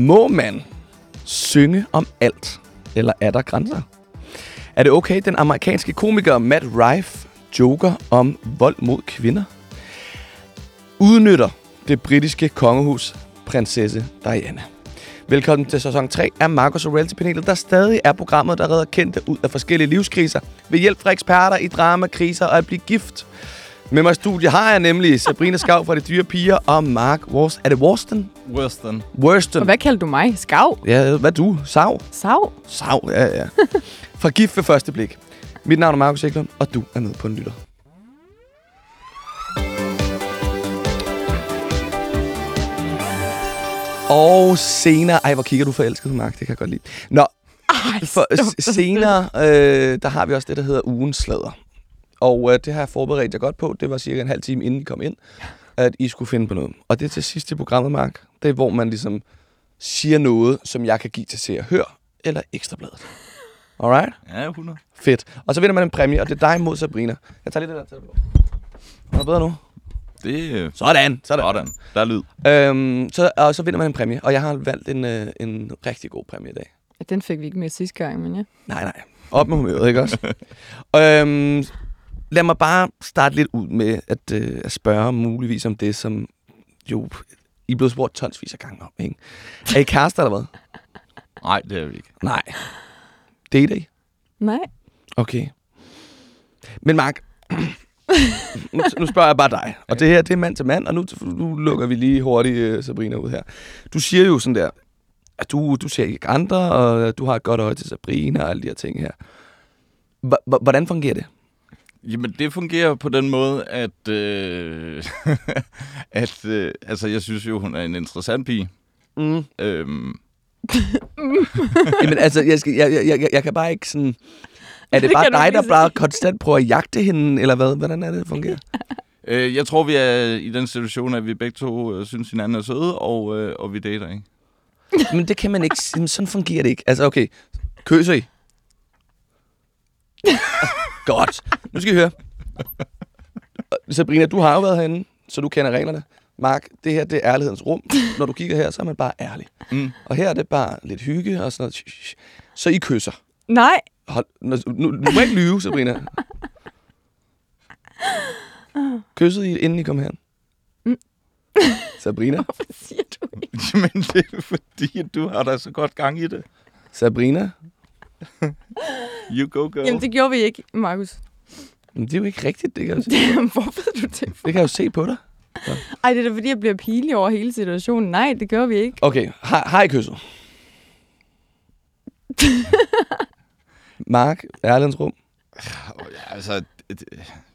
Må man synge om alt, eller er der grænser? Er det okay, den amerikanske komiker Matt Rife joker om vold mod kvinder? Udnytter det britiske kongehus prinsesse Diana. Velkommen til sæson 3 af Marcus og Reality-panelet, der stadig er programmet, der redder kendte ud af forskellige livskriser ved hjælp fra eksperter i drama, kriser og at blive gift. Med mig i studiet har jeg nemlig Sabrina Skav fra De Dyre Piger og Mark Wors. Er det Worston? Worston. Worston. Og hvad kalder du mig? Skav? Ja, hvad er du? Sav? Sav? Sav, ja, ja. Fra gift ved første blik. Mit navn er Markus Eklund, og du er med på en lytter. Og senere... Ej, hvor kigger du forelsket, Mark. Det kan jeg godt lide. Nå, Ej, for, senere, øh, der har vi også det, der hedder ugens slader. Og øh, det har jeg forberedt jer godt på. Det var cirka en halv time, inden I kom ind, at I skulle finde på noget. Og det er til sidst i programmet, Mark. Det er, hvor man ligesom siger noget, som jeg kan give til Se og Hør eller Ekstrabladet. Alright? Ja, 100. Fedt. Og så vinder man en præmie, og det er dig mod Sabrina. Jeg tager lidt af det der til. Er det bedre nu? Det er Sådan, sådan. sådan. Der er lyd. Øhm, så, og så vinder man en præmie, og jeg har valgt en, øh, en rigtig god præmie i dag. Den fik vi ikke med sidste gang, men ja. Nej, nej. Op med humøret, ikke også? øhm, lad mig bare starte lidt ud med at, øh, at spørge muligvis om det, som jo I er blevet spurgt tonsvis af gange om, ikke? Er I kærester eller hvad? Nej, det er vi ikke. Nej. Dater I? Nej. Okay. Men Mark, nu, nu spørger jeg bare dig. Og det her, det er mand til mand, og nu, nu lukker vi lige hurtigt uh, Sabrina ud her. Du siger jo sådan der, at du, du ser ikke andre, og du har et godt øje til Sabrina og alle de her ting her. H- h- hvordan fungerer det? Jamen, det fungerer på den måde, at, øh, at øh, altså, jeg synes jo, hun er en interessant pige. Mm. Øhm, Jamen altså, jeg, skal, jeg, jeg, jeg, jeg kan bare ikke sådan... Er det Det bare dig, der bare konstant prøver at jagte hende, eller hvad? Hvordan er det, det fungerer? øh, jeg tror, vi er i den situation, at vi begge to øh, synes, hinanden er søde, og, øh, og vi dater, ikke? Men det kan man ikke... Jamen, sådan fungerer det ikke. Altså, okay. Kysser I? Godt. Nu skal I høre. Sabrina, du har jo været herinde, så du kender reglerne. Mark, det her det er ærlighedens rum. Når du kigger her, så er man bare ærlig. Mm. Og her er det bare lidt hygge og sådan noget. Så I kysser. Nej. Hold, nu, nu, du må ikke lyve, Sabrina. Kyssede I, inden I kom her? Mm. Sabrina? Hvad siger du ikke? Jamen, det er fordi, at du har da så godt gang i det. Sabrina? You go, girl. Jamen, det gjorde vi ikke, Markus. Men det er jo ikke rigtigt, det kan jeg jo se, Hvor ved du det? det kan jeg jo se på dig. Ej, det er da fordi, jeg bliver pinlig over hele situationen. Nej, det gjorde vi ikke. Okay, har, har I kysset? Mark, ærlighedens rum. Ja, altså, det-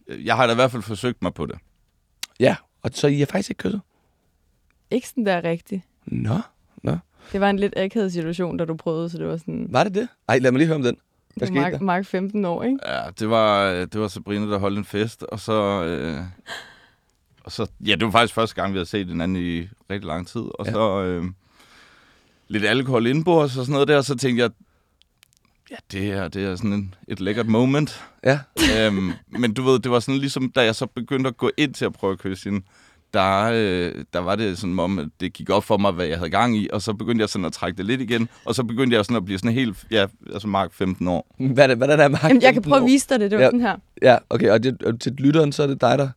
jeg har da i hvert fald forsøgt mig på det. Ja, og så I har faktisk ikke kysset? Ikke sådan der rigtigt. Nå. Det var en lidt akavet situation, da du prøvede, så det var sådan... Var det det? Ej, lad mig lige høre om den. Hvad det skete var der? Mark, Mark 15 år, ikke? Ja, det var, det var Sabrina, der holdt en fest, og så... Øh, og så ja, det var faktisk første gang, vi havde set hinanden i rigtig lang tid. Og Ja. så øh, lidt alkohol indbords og sådan noget der, og så tænkte jeg, ja, det er, det er sådan en, et lækkert moment. Ja, øhm, men du ved, det var sådan ligesom, da jeg så begyndte at gå ind til at prøve at kysse hende, der, øh, der var det sådan om, at det gik op for mig, hvad jeg havde gang i, og så begyndte jeg sådan at trække det lidt igen, og så begyndte jeg sådan at blive sådan helt, ja, altså Mark 15 år. hvad er det, hvordan er Mark? Jamen, jeg kan 15 prøve at vise dig det. Det var Ja. sådan her. Ja, okay, og, det, til lytteren, så er det dig, der...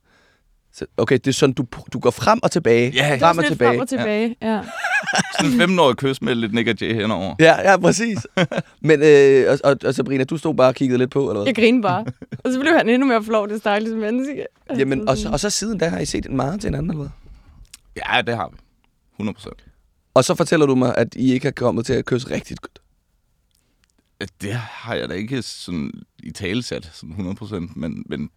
Okay, det er sådan, du, du går frem og tilbage. Ja, var frem og tilbage. frem og tilbage. Ja. ja. Sådan en 15-årig kys med lidt Nick og Jay henover. Ja, ja, præcis. Men, øh, og, og, og Sabrina, du stod bare og kiggede lidt på, eller hvad? Jeg grinede bare. Og så blev han endnu mere flov, det stakkels menneske. Jamen, og, så, og så siden da har I set en meget til hinanden, eller hvad? Ja, det har vi. 100 procent. Og så fortæller du mig, at I ikke har kommet til at kysse rigtigt godt. Det har jeg da ikke sådan i talesat, sådan 100 procent, men, men,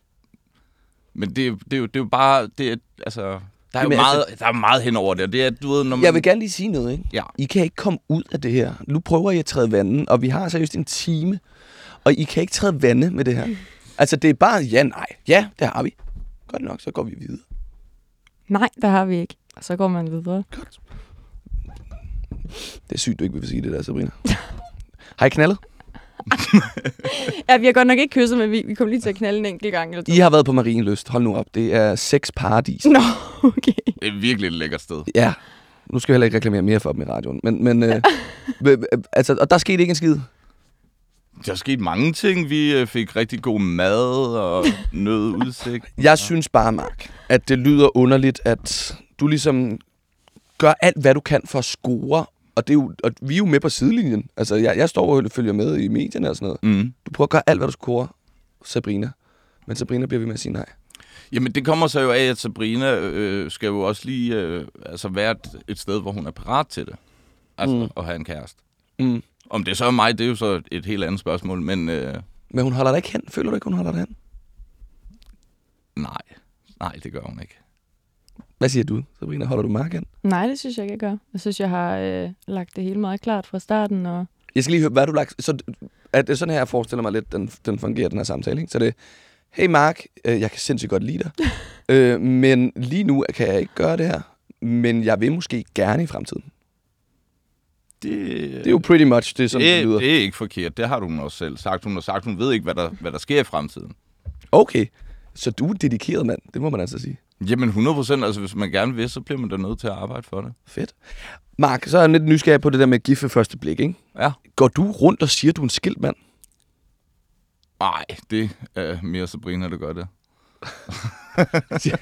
men det, er jo- det, er jo, det er jo bare, det er, altså, der er jo Jamen, meget, der er meget hen over det, og det er, du ved, når man... Jeg vil gerne lige sige noget, ikke? Ja. I kan ikke komme ud af det her. Nu prøver I at træde vandet, og vi har seriøst en time, og I kan ikke træde vandet med det her. Altså, det er bare ja, nej. Ja, det har vi. Godt nok, så går vi videre. Nej, det har vi ikke. Og så går man videre. Godt. Det er sygt, du ikke vil sige det der, Sabrina. har I knaldet? Ja, vi har godt nok ikke kysset, men vi, vi kom lige til at knalde en enkelt gang. Eller to. I har været på Marienlyst. Hold nu op. Det er sex paradis. Nå, okay. Det er virkelig et lækkert sted. Ja. Nu skal jeg heller ikke reklamere mere for dem i radioen. Men, men øh, øh, altså, og der skete ikke en skid. Der er sket mange ting. Vi øh, fik rigtig god mad og nød udsigt. Jeg synes bare, Mark, at det lyder underligt, at du ligesom gør alt, hvad du kan for at score. Og, det er jo, og vi er jo med på sidelinjen. Altså, jeg, jeg står og følger med i medierne og sådan noget. Mm. Du prøver at gøre alt, hvad du scorer, Sabrina. Men Sabrina bliver ved med at sige nej. Jamen, det kommer så jo af, at Sabrina øh, skal jo også lige øh, altså være et, et sted, hvor hun er parat til det. Altså, mm. at have en kæreste. Mm. Om det så er mig, det er jo så et helt andet spørgsmål, men øh, Men hun holder dig ikke hen. Føler du ikke, hun holder dig hen? nej. Nej, det gør hun ikke. Hvad siger du, Sabrina? Holder du Mark hen? Nej, det synes jeg ikke, jeg gør. Jeg synes, jeg har øh, lagt det hele meget klart fra starten. Og... Jeg skal lige høre, hvad du lagt... Så er det sådan her, jeg forestiller mig lidt, den, den fungerer, den her samtale, ikke? Så det er, hey Mark, øh, jeg kan sindssygt godt lide dig, øh, men lige nu kan jeg ikke gøre det her, men jeg vil måske gerne i fremtiden. Det, Det er jo pretty much det, som det, det lyder. det, er ikke forkert. Det har hun også selv sagt. Hun har sagt, hun ved ikke, hvad der, hvad der sker i fremtiden. Okay, så du er dedikeret mand, det må man altså sige. Jamen 100 procent. Altså, hvis man gerne vil, så bliver man da nødt til at arbejde for det. Fedt. Mark, så er jeg lidt nysgerrig på det der med gift ved første blik, ikke? Ja. Går du rundt og siger, at du er en skilt mand? Nej, det er mere Sabrina, der gør det.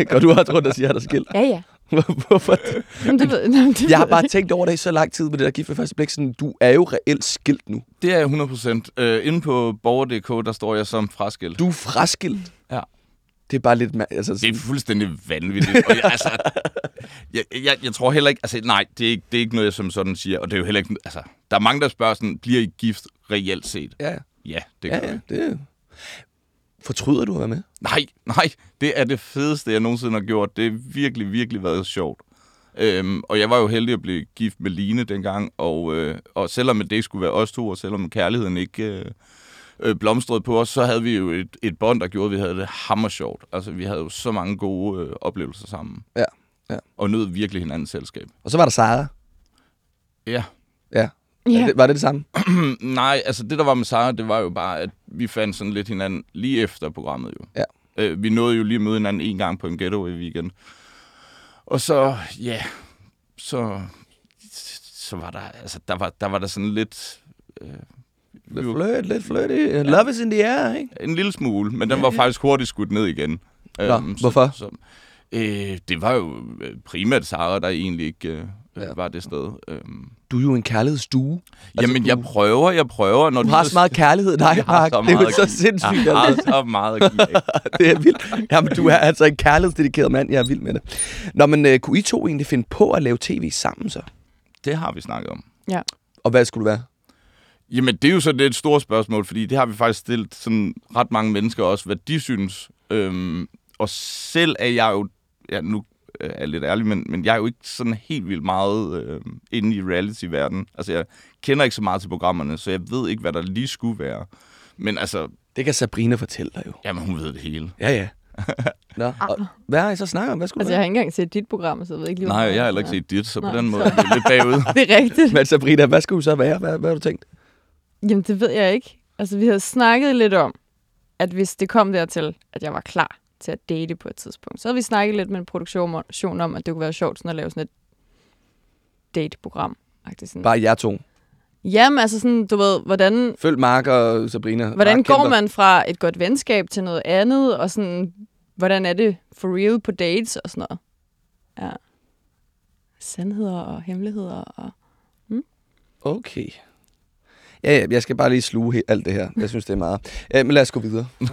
Går du også rundt og siger, at du er skilt? Ja, ja. Hvorfor? Jamen, det ved, jamen, det Jeg har bare tænkt over det i så lang tid med det der gift ved første blik. Sådan, du er jo reelt skilt nu. Det er jeg 100 procent. Øh, inde på borger.dk, der står jeg som fraskilt. Du er fraskilt. Ja. Det er bare lidt... Altså, Det sådan, er fuldstændig vanvittigt. Og jeg, altså, jeg, jeg, jeg tror heller ikke... Altså, nej, det er, ikke, det er ikke noget, jeg som sådan siger. Og det er jo heller ikke... Altså, der er mange, der spørger sådan, bliver I gift reelt set? ja, Ja, det gør ja, ja, det Fortryder du at være med? Nej, nej, det er det fedeste, jeg nogensinde har gjort. Det har virkelig, virkelig været sjovt. Øhm, og jeg var jo heldig at blive gift med Line dengang, og, øh, og selvom det skulle være os to, og selvom kærligheden ikke øh, øh, blomstrede på os, så havde vi jo et, et bånd, der gjorde, at vi havde det hammer sjovt. Altså, vi havde jo så mange gode øh, oplevelser sammen. Ja, ja. Og nød virkelig hinandens selskab. Og så var der Sara. Ja. Ja. Ja. Det, var det det samme? Nej, altså det, der var med Sara, det var jo bare, at vi fandt sådan lidt hinanden lige efter programmet jo. Ja. Øh, vi nåede jo lige at møde hinanden en gang på en getaway weekend. Og så, ja, så, så var der, altså der var der, var der sådan lidt, øh, Lidt fløjt, lidt flirty. Love is in the air, ikke? en lille smule, men den var faktisk hurtigt skudt ned igen. Øhm, Nå, hvorfor? Så, så, øh, det var jo øh, primært Sara, der egentlig ikke øh, Ja. ja. var det sted. Øhm, Du er jo en kærlighedsstue. jamen, du- jeg prøver, jeg prøver. Når Du har så meget kærlighed, dig, Jeg har Mark. så Det er jo meget så sindssygt. Jeg har altså. så meget at give det er vildt. Jamen, du er altså en kærlighedsdedikeret mand. Jeg er vild med det. Nå, men uh, kunne I to egentlig finde på at lave tv sammen så? Det har vi snakket om. Og hvad skulle det være? Jamen, det er jo så det et stort spørgsmål, fordi det har vi faktisk stillet sådan ret mange mennesker også, hvad de synes. Øhm, og selv er jeg jo, ja, nu er jeg lidt ærlig, men, men jeg er jo ikke sådan helt vildt meget øh, inde i reality-verdenen. Altså, jeg kender ikke så meget til programmerne, så jeg ved ikke, hvad der lige skulle være. Men altså, Det kan Sabrina fortælle dig jo. jamen, hun ved det hele. Ja, ja. Nå, og, hvad har I så snakket om? Hvad skulle Altså, jeg har ikke engang set dit program, så jeg ved ikke lige, Nej, jeg har heller ikke set dit, så på den måde så- er lidt bagud. Det er rigtigt. Men Sabrina, hvad skulle så være? Hvad, hvad har du tænkt? Jamen, det ved jeg ikke. Altså, vi havde snakket lidt om, at hvis det kom dertil, at jeg var klar til at date på et tidspunkt, så havde vi snakket lidt med en produktion om, at det kunne være sjovt sådan at lave sådan et dateprogram. Sådan. Bare jer to. Jamen, altså sådan, du ved, hvordan, Følg Mark og Sabrina. hvordan Mark går kæmper. man fra et godt venskab til noget andet, og sådan, hvordan er det for real på dates og sådan noget. Ja. Sandheder og hemmeligheder og... Okay. Ja, jeg skal bare lige sluge alt det her. Jeg synes, det er meget. Ja, men lad os gå videre.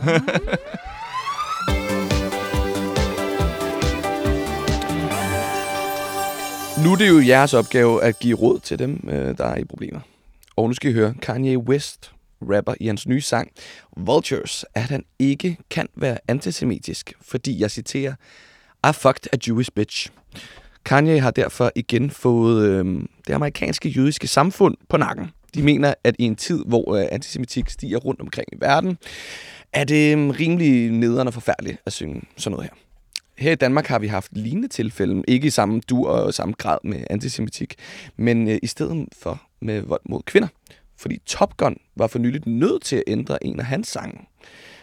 nu er det jo jeres opgave at give råd til dem, øh, der er i problemer. Og nu skal I høre, Kanye West rapper i hans nye sang Vultures, at han ikke kan være antisemitisk, fordi jeg citerer, I fucked a Jewish bitch. Kanye har derfor igen fået øh, det amerikanske jødiske samfund på nakken. De mener, at i en tid, hvor øh, antisemitik stiger rundt omkring i verden, er det mm, rimelig nederen og forfærdeligt at synge sådan noget her. Her i Danmark har vi haft lignende tilfælde, ikke i samme dur og samme grad med antisemitik, men øh, i stedet for med vold mod kvinder. Fordi Top Gun var for nyligt nødt til at ændre en af hans sange.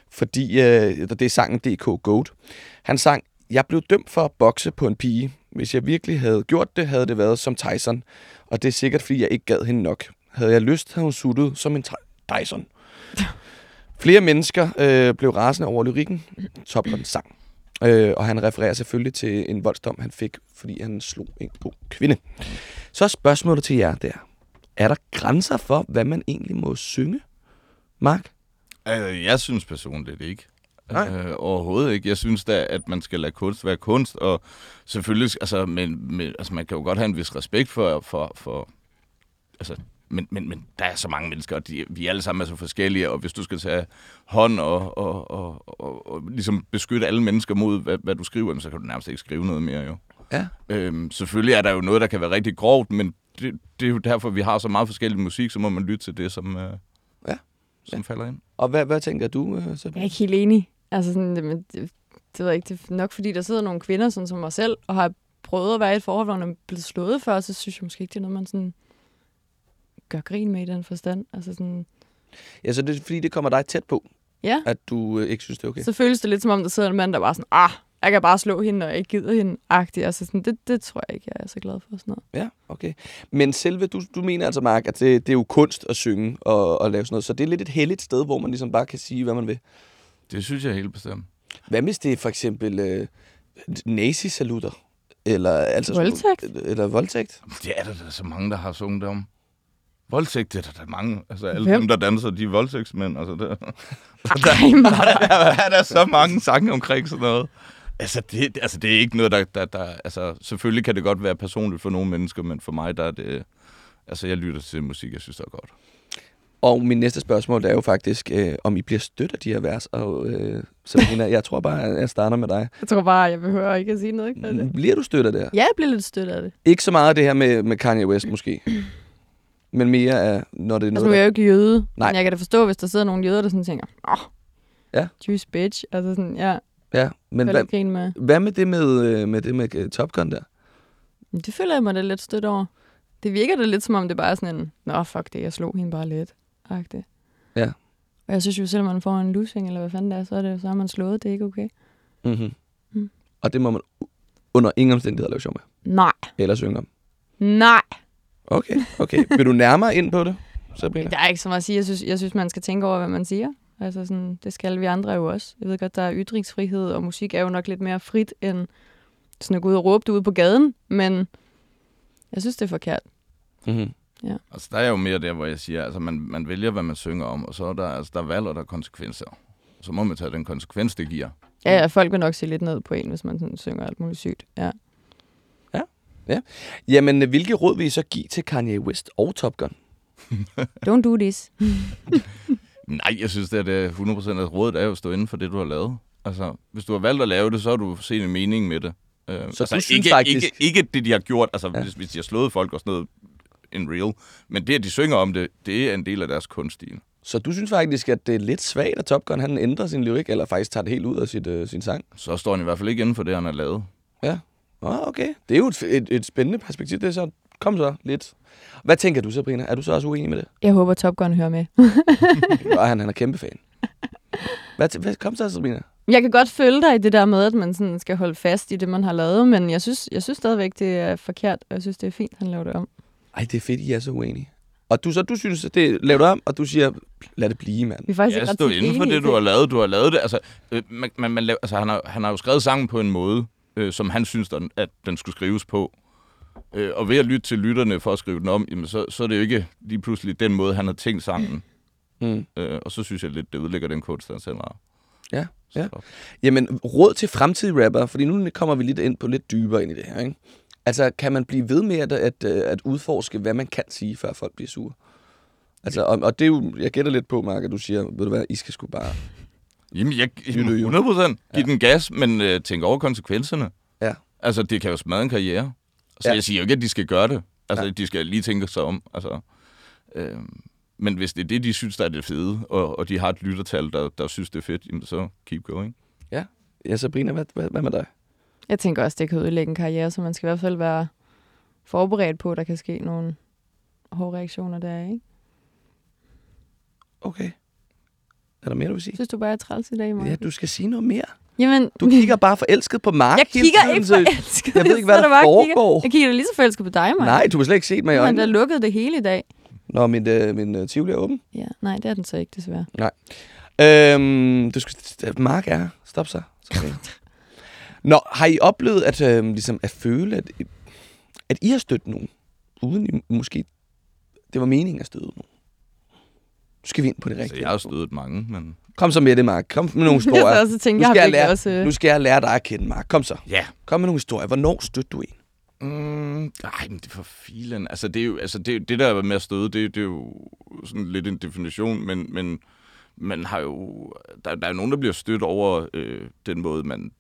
Fordi øh, det er sangen DK Goat. Han sang, Jeg blev dømt for at bokse på en pige. Hvis jeg virkelig havde gjort det, havde det været som Tyson. Og det er sikkert, fordi jeg ikke gad hende nok. Havde jeg lyst, havde hun suttet som en Dyson. Flere mennesker øh, blev rasende over lyrikken. Top sang. Øh, og han refererer selvfølgelig til en voldsdom, han fik, fordi han slog en god kvinde. Så spørgsmålet til jer der. Er der grænser for, hvad man egentlig må synge, Mark? Altså, jeg synes personligt ikke. Nej. Øh, overhovedet ikke. Jeg synes da, at man skal lade kunst være kunst, og selvfølgelig, altså, men, men, altså man kan jo godt have en vis respekt for, for, for altså, men, men, men der er så mange mennesker, og de, vi alle sammen er så forskellige, og hvis du skal tage hånd og, og, og, og, og ligesom beskytte alle mennesker mod, hvad, hvad du skriver, så kan du nærmest ikke skrive noget mere, jo. Ja. Øhm, selvfølgelig er der jo noget, der kan være rigtig grovt, men det, det er jo derfor, vi har så meget forskellig musik, så må man lytte til det, som, øh, Ja. som Ja. falder ind. Og hvad, hvad tænker du, øh, Sabine? Jeg er ikke helt enig. Altså sådan, det, det, det ved jeg ikke, det er nok fordi, der sidder nogle kvinder, sådan som mig selv, og har prøvet at være i et forhold, hvor man er blevet slået før, så synes jeg måske ikke, det er noget, man sådan gør grin med i den forstand. Altså sådan, Ja, så det er fordi, det kommer dig tæt på, ja, at du øh, ikke synes, det er okay. så føles det lidt som om, der sidder en mand, der bare sådan, ah, jeg kan bare slå hende, når jeg ikke gider hende, agtig. Altså sådan, det, det tror jeg ikke, jeg er så glad for sådan noget. Ja, okay. Men selve, du, du mener altså, Mark, at det, det er jo kunst at synge og, og lave sådan noget, så det er lidt et helligt sted, hvor man ligesom bare kan sige, hvad man vil. Det synes jeg helt bestemt. Hvad hvis det er for eksempel øh, nazi-salutter? Eller, altså, Voldtægt? Eller voldtægt? Det er der, der er så mange, der har sunget om. Voldtægt, det er der, der er mange. Altså alle Hvem? dem, der danser, de er voldtægtsmænd. Altså, der, Ej, Mark. der, er der så mange sange omkring sådan noget. Altså det, altså, det er ikke noget, der, der, der... Altså, selvfølgelig kan det godt være personligt for nogle mennesker, men for mig, der er det... Altså, jeg lytter til musik, jeg synes, det er godt. Og min næste spørgsmål er jo faktisk, øh, om I bliver stødt af de her vers. Og øh, Sabrina, jeg tror bare, at jeg starter med dig. Jeg tror bare, jeg behøver ikke at sige noget. Ikke? Bliver du stødt af det her? Ja, jeg bliver lidt stødt af det. Ikke så meget af det her med, med Kanye West måske. Men mere af, når det er Altså, noget, nu er jeg jo ikke jøde, Nej. men jeg kan da forstå, hvis der sidder nogle jøder, der sådan tænker, åh, oh, Ja. juice bitch. Altså sådan, ja, Ja, men hvad, med. hvad med det med, øh, med, det med øh, Top Gun der? Det føler jeg mig da lidt stødt over. Det virker da lidt som om, det bare er sådan en, nå fuck det, jeg slog hende bare lidt. Agtigt. Ja. Og jeg synes jo, selvom man får en losing, eller hvad fanden det er, så, er det, så har man slået, det er ikke okay. Mm-hmm. Mm. Og det må man under ingen omstændigheder lave sjov med. Nej, Eller synge om. nej. Okay, okay. Vil du nærmere ind på det, Sabrina? Der er ikke så meget at sige. Jeg synes, jeg synes, man skal tænke over, hvad man siger. Altså sådan, det skal vi andre jo også. Jeg ved godt, der er ytringsfrihed, og musik er jo nok lidt mere frit, end sådan at gå ud og råbe det ude på gaden. Men jeg synes, det er forkert. Mm-hmm. Altså, der er jo mere der, hvor jeg siger, altså, man, man vælger, hvad man synger om, og så er der, altså, der er valg, og der er konsekvenser. Så må man tage den konsekvens, det giver. Ja, ja, folk vil nok se lidt ned på en, hvis man sådan synger alt muligt sygt. Ja. Jamen, øh, hvilke råd vil I så give til Kanye West og Top Gun? Don't do this. Nej, jeg synes, det er det 100% af rådet er jo at stå inden for det, du har lavet. Altså, hvis du har valgt at lave det, så har du set en mening med det. Øh, Så altså, du synes ikke, faktisk- Ikke, ikke det, de har gjort, altså Ja. ja. hvis, hvis de har slået folk og sådan noget in real. Men det, at de synger om det, det er en del af deres kunststil. Så du synes faktisk, at det er lidt svagt, at Top Gun han ændrer sin lyrik, eller faktisk tager det helt ud af sit, øh, sin sang? Så står han i hvert fald ikke inden for det, han har lavet. Ja. Oh, okay. Det er jo et, et, et spændende perspektiv. Det er så, kom så lidt. Hvad tænker du, Sabrina? Er du så også uenig med det? Jeg håber, Top Gun hører med. Og han, han er kæmpe fan. Hvad, hvad, kom så, Sabrina. Jeg kan godt følge dig i det der med, at man sådan skal holde fast i det, man har lavet, men jeg synes, jeg synes stadigvæk, det er forkert, og jeg synes, det er fint, han laver det om. Ej, det er fedt, I er så uenige. Og du så, du synes, at det laver du om, og du siger, lad det blive, mand. Vi er faktisk Ja, ikke ret stå tit inden for det, du har lavet. Du har lavet det. Altså, øh, man, man, man laver, altså han, har, han har jo skrevet sangen på en måde, øh, som han synes, den- at den skulle skrives på. Øh, og ved at lytte til lytterne for at skrive den om, jamen, så, så er det jo ikke lige pludselig den måde, han har tænkt sangen. Mm. Øh, og så synes jeg lidt, det udlægger den kunst, han selv har. Ja, Så, ja. Jamen, råd til fremtidige rapper, fordi nu kommer vi lidt ind på lidt dybere ind i det her, ikke? Altså, kan man blive ved med at, at, øh, at udforske, hvad man kan sige, før folk bliver sure? Altså, og, og det er jo, jeg gætter lidt på, Mark, at du siger, ved du hvad, I skal sgu bare... Jamen, jeg, Lytter jo. 100 procent. Giv Ja. den gas, men øh, tænk over konsekvenserne. Ja. Altså, det kan jo smadre en karriere. Så Ja. ja. jeg siger jo ikke, at de skal gøre det. Altså, Ja. ja. de skal lige tænke sig om. Altså, øh, men hvis det er det, de synes, der er det fede, og, og de har et lyttertal, der, der synes, det er fedt, jamen så keep going. Ja, Sabrina, hvad, hvad, hvad med dig? Jeg tænker også, det kan ødelægge en karriere, så man skal i hvert fald være forberedt på, at der kan ske nogle hårde reaktioner der, ikke? Okay. Er der mere, du vil sige? Synes du bare, jeg er træls i dag, Mark? Ja, du skal sige noget mere. Jamen, Du kigger bare forelsket på Mark jeg kigger tiden, ikke forelsket. Jeg ved ikke, hvad Så der bare Kigger. foregår. Jeg kigger lige så forelsket på dig, Mark. Nej, du har slet ikke set mig i Men der øjnene. lukkede det hele i dag. Nå, min, øh, min øh, Tivoli er åben. Ja, nej, det er den så ikke, desværre. Øhm, du skal, Mark er her. Stop så. så okay. Nå, har I oplevet at, øh, ligesom at føle, at, at I har stødt nogen, uden I måske... Det var meningen at støde nogen? Nu skal vi ind på det Altså, rigtige. jeg har stødet mange, men... Kom så med det, Mark. Kom med nogle Jeg historier. sad også og tænkte, nu, jeg har skal jeg virkelig lære, også... øh, nu skal jeg lære dig at kende, Mark. Kom så. Ja. Kom med nogle historier. Hvornår stødte du en? Mm, ej, men det er for filen. Altså, det er jo, altså, det, det der med at støde, det, det er jo sådan lidt en definition, men, men man har jo, der, der er jo nogen, der bliver stødt over øh, den måde, man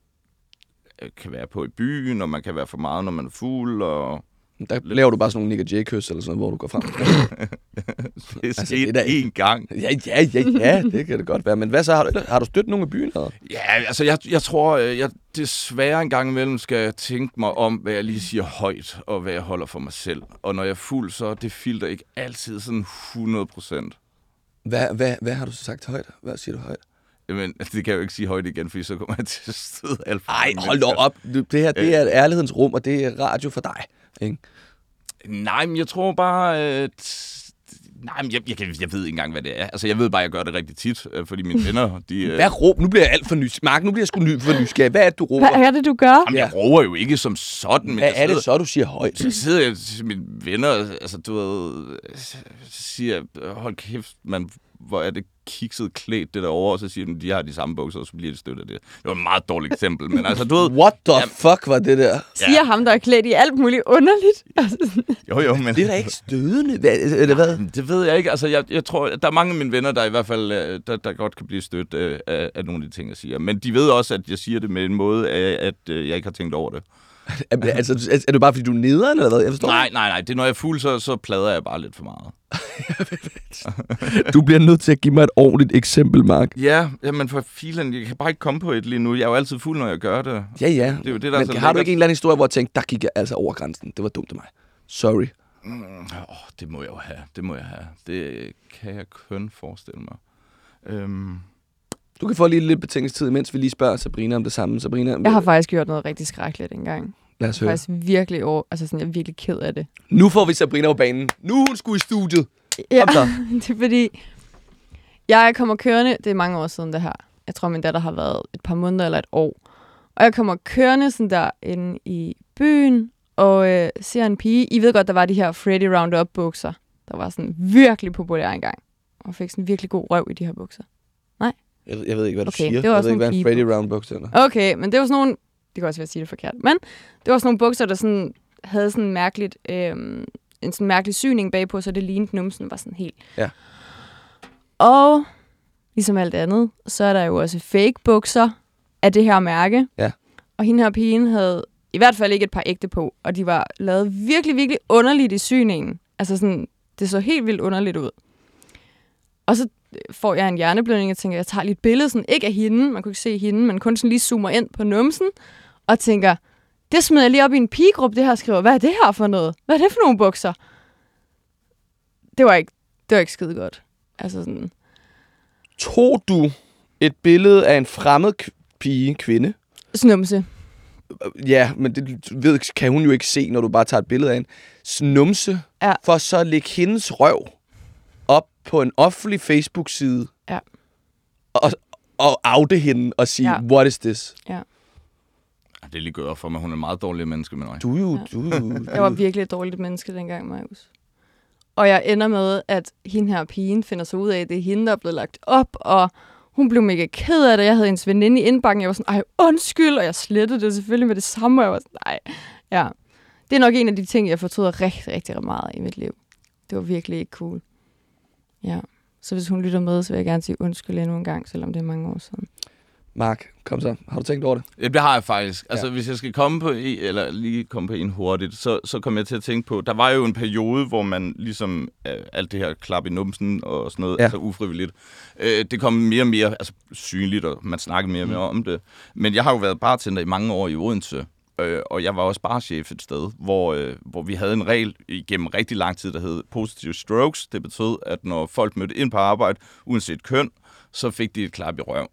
øh, kan være på i byen, og man kan være for meget, når man er fuld, og Der laver du bare sådan nogle Nick J-kys eller sådan noget, hvor du går frem. det er Altså, det er én gang. ja, ja, ja, ja, det kan det godt være. Men hvad så? Har du, har du stødt nogen i byen? Eller? Ja, altså jeg, jeg tror, øh, jeg desværre en gang imellem skal tænke mig om, hvad jeg lige siger højt, og hvad jeg holder for mig selv. Og når jeg er fuld, så er det filter ikke altid sådan 100 procent. Hvad, hvad, hvad har du sagt højt? Hvad siger du højt? Men det kan jeg jo ikke sige højt igen, fordi så kommer jeg til at støde alt for Ej, mange hold op. Det her, det er et ærlighedens rum, og det er radio for dig. Ikke? Nej, men jeg tror bare, at... Nej, men jeg, jeg, jeg ved ikke engang, hvad det er. Altså, jeg ved bare, at jeg gør det rigtig tit, øh, fordi mine venner, de... øh, Hvad råb? Nu bliver jeg alt for nysgerrig. Mark, nu bliver jeg sgu ny for nysgerrig. Hvad er det, du råber? Hvad er det, du gør? Jamen, jeg råber jo ikke som sådan, men Hvad er sidder, det så, du siger højt? så sidder jeg til mine venner, altså du ved, siger hold kæft, man, hvor er det kikset klædt det derovre, og så siger de, de har de samme bukser, og så bliver de støttet af det. Det var et meget dårligt eksempel, men altså du ved, What the Jamen- fuck var det der? Siger ham, der er klædt i alt muligt underligt. Jo jo, men... Det er da ikke stødende. Hvad, eller hvad? Det ved jeg ikke. Altså, jeg, jeg tror, at der er mange af mine venner, der i hvert fald øh, der, der godt kan blive stødt øh, af, af nogle af de ting, jeg siger. Men de ved også, at jeg siger det med en måde, af, at øh, jeg ikke har tænkt over det. Er, altså, er- er det bare, fordi du er nederen, eller hvad? Jeg forstår Nej, nej, nej. Det er, når jeg er fuld, så, så plader jeg bare lidt for meget. Du bliver nødt til at give mig et ordentligt eksempel, Mark. Ja, jamen for filen, jeg kan bare ikke komme på et lige nu. Jeg er jo altid fuld, når jeg gør det. Ja, ja. Det er jo det, der er Men så har du ikke en eller anden historie, hvor jeg tænkte, der gik jeg altså over grænsen. Det var dumt af mig. Sorry. Mm, åh, det må jeg jo have. Det må jeg have. Det kan jeg kun forestille mig. Øhm, Du kan få lige lidt betænkningstid, mens vi lige spørger Sabrina om det samme. Sabrina, jeg har faktisk gjort noget rigtig skrækkeligt engang. lad os Jeg er høre. faktisk virkelig, over, altså sådan, jeg er virkelig ked af det. Nu får vi Sabrina på banen. Nu hun skulle i studiet. Ja, det er fordi, jeg kommer kørende, det er mange år siden det her. Jeg tror, min datter har været et par måneder eller et år. Og jeg kommer kørende sådan der inde i byen, og øh, ser en pige. I ved godt, der var de her Freddy Roundup bukser. Der var sådan virkelig populære engang. Og fik sådan virkelig god røv i de her bukser. Jeg, ved- jeg ved ikke, hvad du Okay, siger. det var jeg ved ikke, hvad en Freddy Round bukser er. Okay, men det var sådan nogle... Det kan også være, at jeg siger det forkert. Men det var sådan nogle bukser, der sådan, havde sådan mærkeligt, øhm, en sådan mærkelig syning bagpå, så det lignede numsen var sådan helt... Ja. Og ligesom alt andet, så er der jo også fake bukser af det her mærke. Ja. Og hende her pigen havde i hvert fald ikke et par ægte på, og de var lavet virkelig, virkelig underligt i syningen. Altså sådan, det så helt vildt underligt ud. Og så får jeg en hjerneblødning, og tænker, jeg tager lige et billede, sådan, ikke af hende, man kunne ikke se hende, men kun sådan lige zoomer ind på numsen, og tænker, det smider jeg lige op i en pigegruppe, det her skriver, hvad er det her for noget? Hvad er det for nogle bukser? Det var ikke, det var ikke skide godt. Altså sådan, Tog du et billede af en fremmed pige, kvinde? snumse. Ja, men det ved, kan hun jo ikke se, når du bare tager et billede af en snumse, Ja. for så at lægge hendes røv på en offentlig Facebook-side. Ja. Og, og oute hende og sige, Ja. what is this? det er lige gør for mig. Hun er en meget dårlig menneske med mig. Du jo... Du, er jo- Jeg var virkelig et dårligt menneske dengang, Marius. Og jeg ender med, at hende her pigen finder sig ud af, at det er hende, der er blevet lagt op, og hun blev mega ked af det. Jeg havde hendes veninde i indbakken, jeg var sådan, ej, undskyld, og jeg slettede det selvfølgelig med det samme, og jeg var sådan, nej. Ja. Det er nok en af de ting, jeg fortryder rigtig, rigtig meget i mit liv. Det var virkelig ikke cool. Ja. Så hvis hun lytter med, så vil jeg gerne sige undskyld endnu en gang, selvom det er mange år siden. Mark, kom så. Har du tænkt over det? Ja, det har jeg faktisk. Altså, Ja. hvis jeg skal komme på en, eller lige komme på en hurtigt, så, så kom jeg til at tænke på, der var jo en periode, hvor man ligesom, øh, alt det her klap i numsen og sådan noget, Ja. altså ufrivilligt, øh, det kom mere og mere altså, synligt, og man snakkede mere og mere om det. Men jeg har jo været bartender i mange år i Odense, øh, og jeg var også barchef et sted, hvor, øh, hvor vi havde en regel igennem rigtig lang tid, der hed positive strokes. Det betød, at når folk mødte ind på arbejde, uanset køn, så fik de et klap i røven.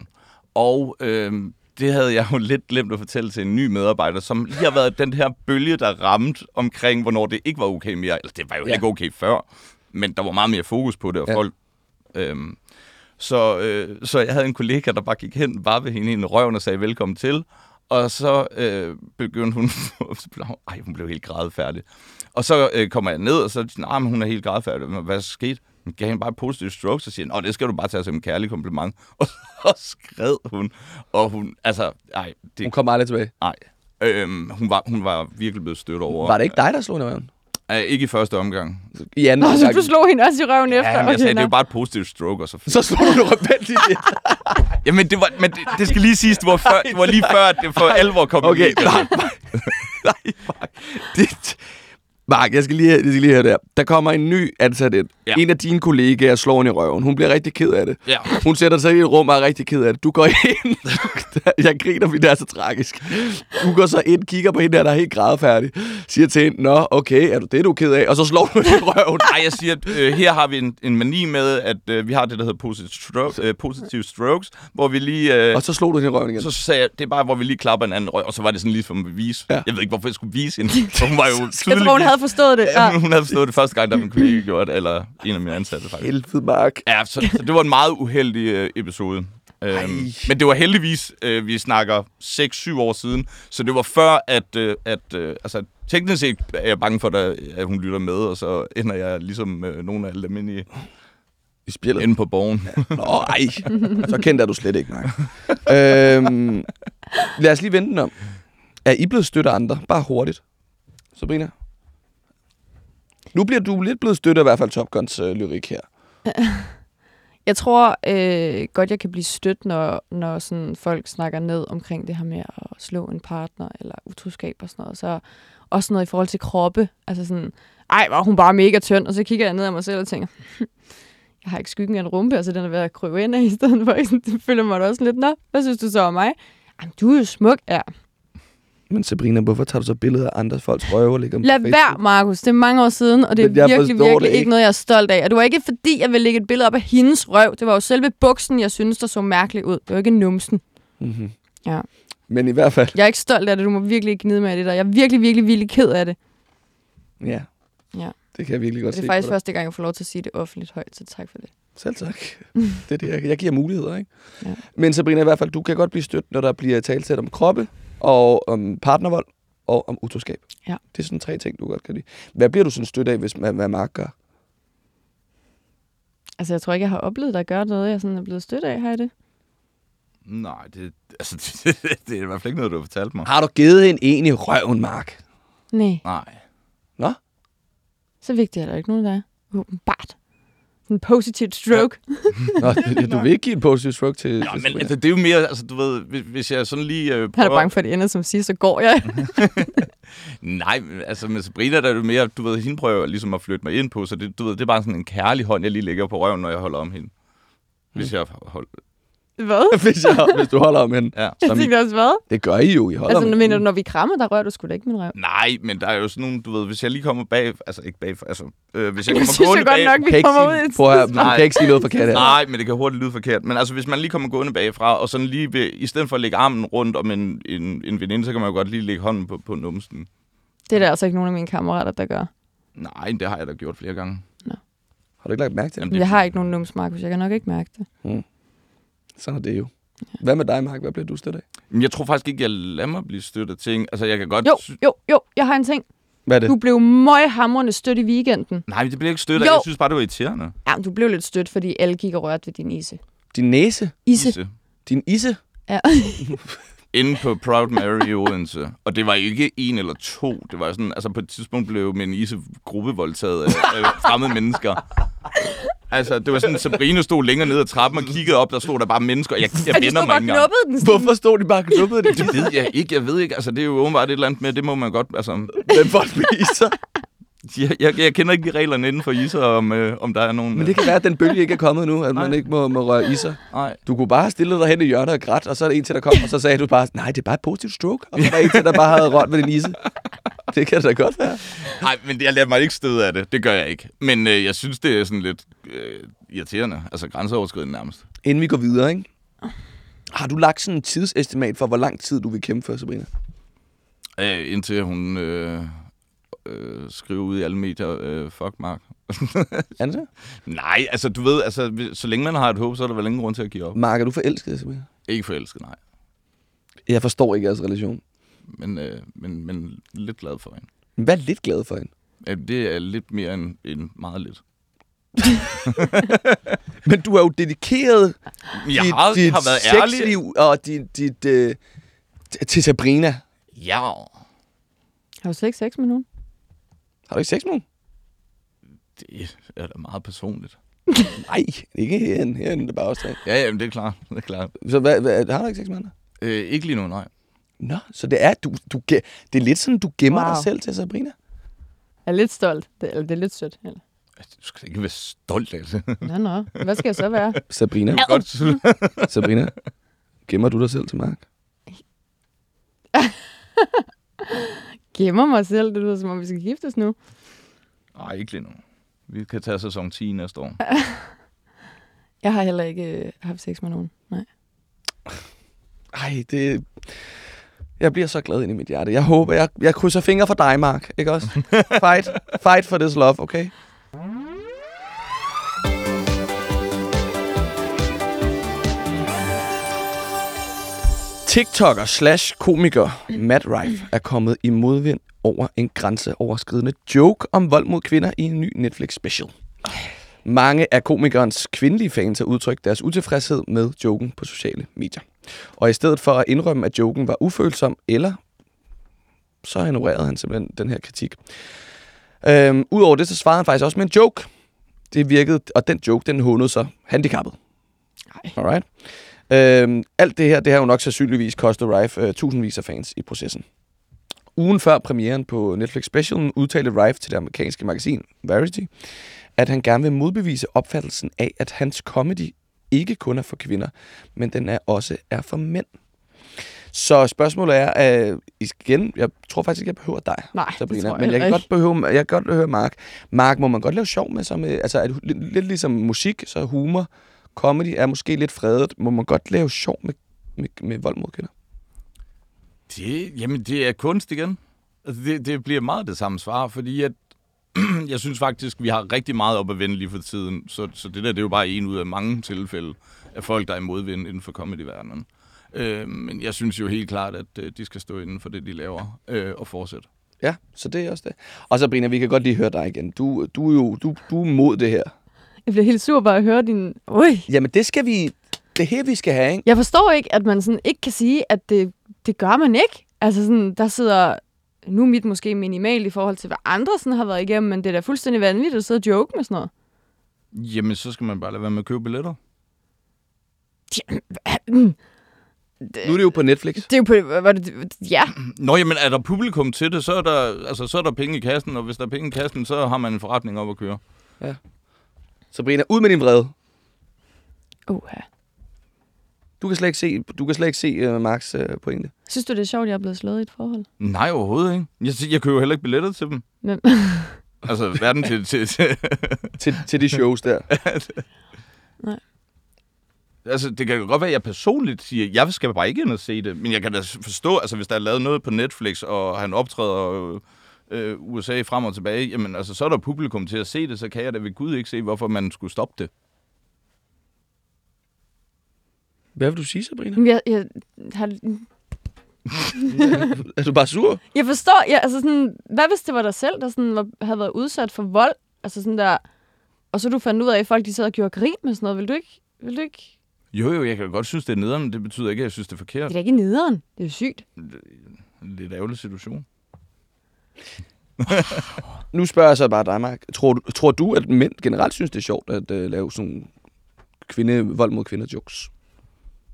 Og øh, det havde jeg jo lidt glemt at fortælle til en ny medarbejder, som lige har været den her bølge, der ramte omkring, hvornår det ikke var okay mere. Eller det var jo Ja. ikke okay før, men der var meget mere fokus på det, og Ja. folk... Øhm, så, øh, så jeg havde en kollega, der bare gik hen, bare ved hende i en røven og sagde velkommen til. Og så øh, begyndte hun... Ej, hun blev helt grædefærdig. Og så øh, kommer jeg ned, og så nej, men hun er helt grædefærdig. Men Hvad er der sket? Hun gav hende bare et positivt stroke, så siger åh, det skal du bare tage som en kærlig kompliment. Og så skred hun. Og hun, altså, ej, det, Hun kommer aldrig tilbage. nej. Øhm, hun, var, hun var virkelig blevet stødt over. Var det ikke dig, der slog hende Øh, ikke i første omgang. I anden Nå, så omgang. du slog hende også i røven efter. Ja, men jeg sagde, det er jo bare et positivt stroke, og så... Så slog du rebelt i det. Jamen, det, var, men det, det skal lige siges, det var, før, det var lige før, at det for alvor kom Okay, i medierne. nej, nej, Mark. Det, Mark, jeg skal lige, jeg skal lige høre der. Der kommer en ny ansat ind. Ja. En af dine kollegaer slår hende i røven. Hun bliver rigtig ked af det. Ja. Hun sætter sig i et rum og er rigtig ked af det. Du går ind. jeg griner, fordi det er så tragisk. Du går så ind, kigger på hende der, der er helt grædefærdig. Siger til hende, nå, okay, er du det, du er ked af? Og så slår du hende i røven. Nej, jeg siger, at øh, her har vi en, en mani med, at øh, vi har det, der hedder positive, stroke, øh, positive strokes, hvor vi lige... Øh, Og så slog du hende i røven igen. så sagde jeg, det er bare, hvor vi lige klapper en anden røg, og så var det sådan lige for at vise. Ja. Ja. Jeg ved ikke, hvorfor jeg skulle vise hende. For hun var jo Jeg tror, hun havde forstået det. Ja. Ja. Hun havde forstået det første gang, da min kollega gjorde det, eller en af mine ansatte faktisk. Helvede, Mark. Ja, så, så det var en meget uheldig øh, episode. Øhm, men det var heldigvis, øh, vi snakker 6-7 år siden, så det var før, at, øh, at øh, altså, teknisk set er jeg bange for, at, at hun lytter med, og så ender jeg ligesom øh, nogle af alle dem inde, i, I spjældet. inde på borgen. Nå, ej. Så kendte du slet ikke, Mark. øhm, lad os lige vente den om. Er I blevet støttet af andre? Bare hurtigt. Sabrina? Nu bliver du lidt blevet støttet i hvert fald Top Guns øh, lyrik her. Jeg tror øh, godt, jeg kan blive stødt, når, når sådan folk snakker ned omkring det her med at slå en partner eller utroskab og sådan noget. Så også noget i forhold til kroppe. Altså sådan, ej, var hun bare mega tynd. Og så kigger jeg ned af mig selv og tænker, jeg har ikke skyggen af en rumpe, og så den er ved at krybe ind af i stedet for. Det føler mig da også lidt, nå, hvad synes du så om mig? Jamen, du er jo smuk, ja. Men Sabrina, hvorfor tager du så billeder af andres folks røve og lægger dem på Lad Facebook? være, Markus. Det er mange år siden, og det er Men jeg virkelig, virkelig det ikke. ikke. noget, jeg er stolt af. Og det var ikke, fordi jeg ville lægge et billede op af hendes røv. Det var jo selve buksen, jeg synes, der så mærkeligt ud. Det var ikke numsen. Mm-hmm. Ja. Men i hvert fald, Jeg er ikke stolt af det. Du må virkelig ikke gnide af det der. Jeg er virkelig, virkelig, virkelig ked af det. ja. Ja. Det kan jeg virkelig godt Og det se er faktisk på dig. første gang, jeg får lov til at sige det offentligt højt, så tak for det. Selv tak. det er det, jeg, jeg giver muligheder, ikke? Ja. Men Sabrina, i hvert fald, du kan godt blive stødt, når der bliver talt om kroppe, og om partnervold, og om utroskab. Ja. Det er sådan tre ting, du godt kan lide. Hvad bliver du sådan stødt af, hvis man, hvad Mark gør? Altså, jeg tror ikke, jeg har oplevet dig gøre noget, jeg sådan er blevet stødt af, har jeg det? Nej, det, altså, det, det er i hvert fald ikke noget, du har fortalt mig. Har du givet en en i røven, Mark? Nej, Nej. Nå? så vigtigt er der ikke nogen, der er. Åbenbart. En positiv stroke. Nå, du vil ikke give en positiv stroke til... Ja, til men altså, det er jo mere, altså, du ved, hvis, hvis jeg sådan lige øh, Han er bange for, at det ender som sidst, så går jeg. Nej, men altså med Sabrina, der er det mere, du ved, hende prøver ligesom at flytte mig ind på, så det, du ved, det er bare sådan en kærlig hånd, jeg lige lægger på røven, når jeg holder om hende. Hvis jeg hold... Hvad? hvis, jeg, hvis du holder om hende. Ja. Jeg tænkte også, hvad? det gør I jo, I holder Altså, om mener du, når vi krammer, der rører du sgu da ikke min røv. Nej, men der er jo sådan nogle, du ved, hvis jeg lige kommer bag, altså ikke bag, altså, øh, hvis jeg Jeg kommer synes jo gående godt bag, nok, vi kommer ud i prøv at, Nej. kan ikke sige noget forkert her. Nej, men det kan hurtigt lyde forkert. Men altså, hvis man lige kommer gående bagfra, og sådan lige ved, i stedet for at lægge armen rundt om en, en, en veninde, så kan man jo godt lige lægge hånden på, på numsen. Det er der altså ikke nogen af mine kammerater, der gør. Nej, det har jeg da gjort flere gange. Har du ikke lagt mærke til det? Jamen, det Jeg har ikke nogen nums, Markus. Jeg kan nok ikke mærke det. Sådan er det jo. Hvad med dig, Mark? Hvad bliver du stødt af? Men jeg tror faktisk ikke, jeg lader mig blive støttet af ting. Altså, jeg kan godt... Jo, jo, jo. Jeg har en ting. Hvad er det? Du blev møghamrende stødt i weekenden. Nej, det bliver ikke støttet af. Jo. Jeg synes bare, det var irriterende. Ja, men du blev lidt stødt, fordi alle gik og rørte ved din ise. Din næse? Ise. Isse. Din isse? Ja. inde på Proud Mary i Odense. Og det var ikke en eller to. Det var sådan, altså på et tidspunkt blev min ise gruppevoldtaget af, af fremmede mennesker. Altså, det var sådan, Sabrina stod længere ned ad trappen og kiggede op, der stod der bare mennesker. Jeg, jeg Og de vender stod mig bare engang. knuppet den. sådan. Hvorfor stod de bare og knuppede det? Det ved jeg ikke, jeg ved ikke. Altså, det er jo åbenbart et eller andet med, det må man godt, altså... Men folk viser. Jeg, jeg, jeg kender ikke de reglerne inden for iser, om, øh, om der er nogen... Men det kan være, at den bølge ikke er kommet nu, at man Nej. ikke må, må røre i sig. Nej. Du kunne bare have stillet dig hen i hjørnet og grædt, og så er der en til, der kom, og så sagde du bare, nej, det er bare et positivt stroke. Og så var der en til, der bare havde rørt ved din isse. Det kan da godt være. Nej, men jeg lader mig ikke støde af det. Det gør jeg ikke. Men øh, jeg synes, det er sådan lidt øh, irriterende. Altså grænseoverskridende nærmest. Inden vi går videre, ikke? Har du lagt sådan en tidsestimat for, hvor lang tid du vil kæmpe for, Sabrina? Øh, indtil hun øh, øh, skriver ud i alle medier, øh, fuck Mark. Er det? Nej, altså du ved, altså, så længe man har et håb, så er der vel ingen grund til at give op. Mark, er du forelsket, Sabrina? Ikke forelsket, nej. Jeg forstår ikke jeres relation. Men, øh, men, men lidt glad for hende. Men hvad er lidt glad for hende? Ja, det er lidt mere end, end meget lidt. Men du er jo dedikeret Jeg dit, har, dit har været ærlig. sexliv og dit, dit, øh, til Sabrina. Ja. Har du slet ikke sex med nogen? Har du ikke sex med nogen? Det er da meget personligt. Nej, ikke herinde. Herinde er det bare os tre. Ja, jamen, det er klart. Det er klart. Så hvad, hvad, har du ikke sex med andre? Øh, ikke lige nu, nej. Nå, så det er, du, du, det er lidt sådan, du gemmer wow. Dig selv til Sabrina. Jeg er lidt stolt. Det, eller det er lidt sødt. Eller? Altså, Du skal ikke være stolt af det. Nå, nå. Hvad skal jeg så være? Sabrina, Godt. Sabrina, gemmer du dig selv til Mark? Gemmer mig selv. Det lyder som om, vi skal giftes nu. Nej, ikke lige nu. Vi kan tage sæson 10 næste år. Jeg har heller ikke øh, haft sex med nogen. Nej. Ej, det... Jeg bliver så glad ind i mit hjerte. Jeg håber, jeg, jeg krydser fingre for dig, Mark. Ikke også? Fight. Fight for this love, okay? TikToker slash komiker Matt Rife er kommet i modvind over en grænseoverskridende joke om vold mod kvinder i en ny Netflix special. Mange af komikerens kvindelige fans har udtrykt deres utilfredshed med joken på sociale medier. Og i stedet for at indrømme, at joken var ufølsom, eller så ignorerede han simpelthen den her kritik. Øhm, Udover det, så svarede han faktisk også med en joke. Det virkede, og den joke, den hundede så handicappet. Nej. Alright. Øhm, alt det her, det har jo nok sandsynligvis kostet Rife øh, tusindvis af fans i processen. Ugen før premieren på Netflix Specialen udtalte Rife til det amerikanske magasin Variety, at han gerne vil modbevise opfattelsen af, at hans comedy ikke kun er for kvinder, men den er også er for mænd. Så spørgsmålet er, øh, igen, jeg tror faktisk ikke, jeg behøver dig, Nej, Sabrina, jeg men jeg kan, godt behøve, jeg kan godt høre Mark. Mark, må man godt lave sjov med, som, altså det lidt, lidt ligesom musik, så humor, comedy er måske lidt fredet. Må man godt lave sjov med, med, med vold mod kvinder? Det, jamen, det er kunst igen. Altså, det, det bliver meget det samme svar, fordi at, jeg synes faktisk, vi har rigtig meget op at vende lige for tiden. Så, så det der, det er jo bare en ud af mange tilfælde af folk, der er i modvind inden for comedy-verdenen. Øh, men jeg synes jo helt klart, at øh, de skal stå inden for det, de laver, øh, og fortsætte. Ja, så det er også det. Og Sabrina, vi kan godt lige høre dig igen. Du, du er jo du, du er mod det her. Jeg bliver helt sur bare at høre din... Ui. Jamen, det skal vi... Det er her, vi skal have, ikke? Jeg forstår ikke, at man sådan ikke kan sige, at det, det gør man ikke. Altså sådan, der sidder... Nu er mit måske minimalt i forhold til, hvad andre sådan har været igennem, men det er da fuldstændig vanvittigt at sidde og joke med sådan noget. Jamen, så skal man bare lade være med at købe billetter. Nu er det jo på Netflix. Det er jo på... Var det, ja, Nå, jamen, er der publikum til det, så er der, altså, så er der penge i kassen, og hvis der er penge i kassen, så har man en forretning op at køre. Sabrina, ud med din vrede. Uha. Du kan slet ikke se, du kan slet ikke se uh, Marks uh, pointe. Synes du, det er sjovt, at jeg er blevet slået i et forhold? Nej, overhovedet ikke. Jeg, jeg køber heller ikke billetter til dem. Men, Altså, verden til... til, til Til, til de shows der. altså, det kan jo godt være, at jeg personligt siger, jeg skal bare ikke ind og se det. Men jeg kan da forstå, altså, hvis der er lavet noget på Netflix, og han optræder øh, USA frem og tilbage, jamen, altså, så er der publikum til at se det, så kan jeg da ved Gud ikke se, hvorfor man skulle stoppe det. Hvad vil du sige, Sabrina? jeg, jeg, har, er du bare sur? jeg forstår, ja, altså sådan, hvad hvis det var dig selv, der sådan var, havde været udsat for vold? Altså sådan der, og så du fandt ud af, at folk de sad og gjorde grin med sådan noget. Vil du ikke, vil du ikke? Jo, jo, jeg kan godt synes, det er nederen, men det betyder ikke, at jeg synes, det er Det forkert. er da ikke nederen. Det er sygt. En lidt ærgerlig situation. Nu spørger jeg så bare dig, Mark. Tror du, tror du at mænd generelt synes, det er sjovt at uh, lave sådan kvinde, vold mod kvinder jokes?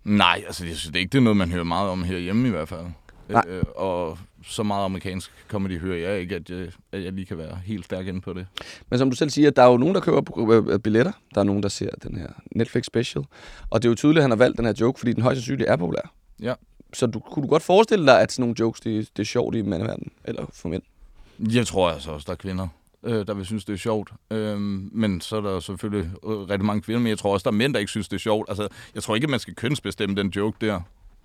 Nej, altså jeg synes det er ikke, det er noget, man hører meget om herhjemme i hvert fald. Nej. Øh, og så meget amerikansk comedy hører jeg ikke, at jeg, at jeg lige kan være helt stærk inde på det. Men som du selv siger, der er jo nogen, der køber øh, billetter. Der er nogen, der ser den her Netflix special. Og det er jo tydeligt, at han har valgt den her joke, fordi den højst sandsynligt er populær. Ja. Så du, kunne du godt forestille dig, at sådan nogle jokes, det, det er sjovt i mandeverdenen? Eller for mænd? Jeg tror altså også, der er kvinder, øh, der vil synes, det er sjovt. Øh, men så er der selvfølgelig øh, rigtig mange kvinder, men jeg tror også, der er mænd, der ikke synes, det er sjovt. Altså, jeg tror ikke, man skal kønsbestemme den joke der.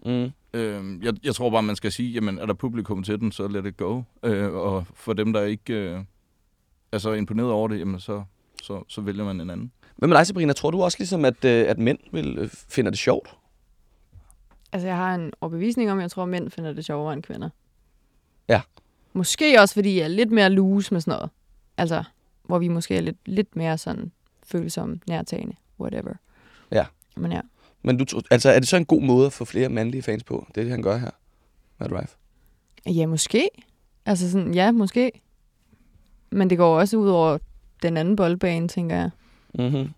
Mm. Øh, jeg, jeg tror bare, man skal sige, jamen, er der publikum til den, så let it go. Øh, og for dem, der ikke øh, er så imponeret over det, jamen, så, så, så vælger man en anden. Hvad med dig, Sabrina? Tror du også ligesom, at, øh, at mænd vil øh, finder det sjovt? Altså, jeg har en overbevisning om, at jeg tror, at mænd finder det sjovere end kvinder. Ja. Måske også, fordi jeg er lidt mere loose med sådan noget. Altså, hvor vi måske er lidt, lidt mere sådan følsomme, nærtagende, whatever. Ja. Men ja. Men du, altså, er det så en god måde at få flere mandlige fans på? Det er det, han gør her. Matt Rife. Ja, måske. Altså sådan, ja, måske. Men det går også ud over den anden boldbane, tænker jeg. Mm-hmm.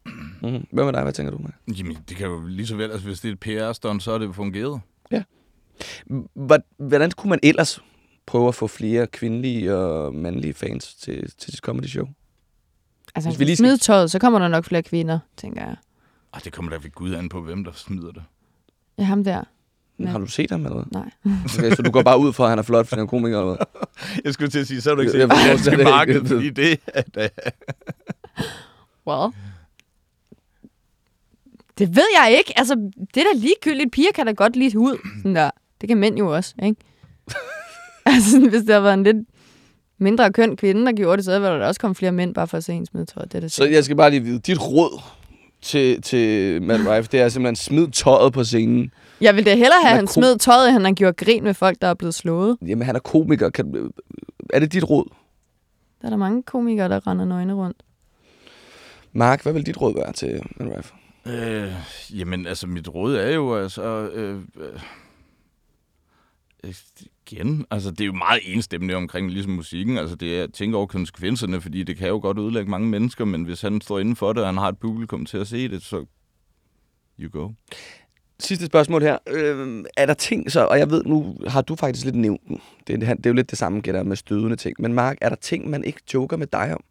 Mm-hmm. Hvad med dig? Hvad tænker du, Matt? Jamen, det kan jo lige så vel, altså hvis det er et PR-stunt, så er det fungeret. Hvor- Hvordan kunne man ellers prøve at få flere kvindelige og mandlige fans til, til sit comedy show? Altså, Hvis vi lige skal- smide tøjet, så kommer der nok flere kvinder, tænker jeg. Ej, det kommer da ved Gud an på, hvem der smider det. Ja, ham der. Ja. Ja. Har du set ham eller? Nej. Okay, så du går bare ud fra, at han er flot, fordi han er komiker eller hvad? Jeg skulle til at sige, så har du ikke Jeg- set jeg det forstår danske det ikke. marked, fordi det at, Well. Det ved jeg ikke. Altså, det er da ligegyldigt. Piger kan da godt lide hud. Sådan der. Det kan mænd jo også, ikke? altså, sådan, hvis der var en lidt mindre køn kvinde, der gjorde det, så ville der også komme flere mænd, bare for at se hendes medtøj. Det er da Så jeg skal bare lige vide, dit råd til, til Matt Rife, det er simpelthen smid tøjet på scenen. Jeg vil da hellere have, Han at han smed tøjet, end han gjorde grin med folk, der er blevet slået. Jamen, han er komiker. Kan, er det dit råd? Der er der mange komikere, der render nøgne rundt. Mark, hvad vil dit råd være til Matt Rife? øh, jamen, altså, mit råd er jo, altså, øh, øh, øh, igen, altså, det er jo meget enstemmende omkring ligesom musikken. Altså, det er at tænke over konsekvenserne, fordi det kan jo godt ødelægge mange mennesker, men hvis han står inden for det, og han har et publikum til at se det, så you go. Sidste spørgsmål her. Øh, er der ting, så, og jeg ved, nu har du faktisk lidt nævnt den. Det, er- det, er jo lidt det samme, gætter med stødende ting. Men Mark, er der ting, man ikke joker med dig om?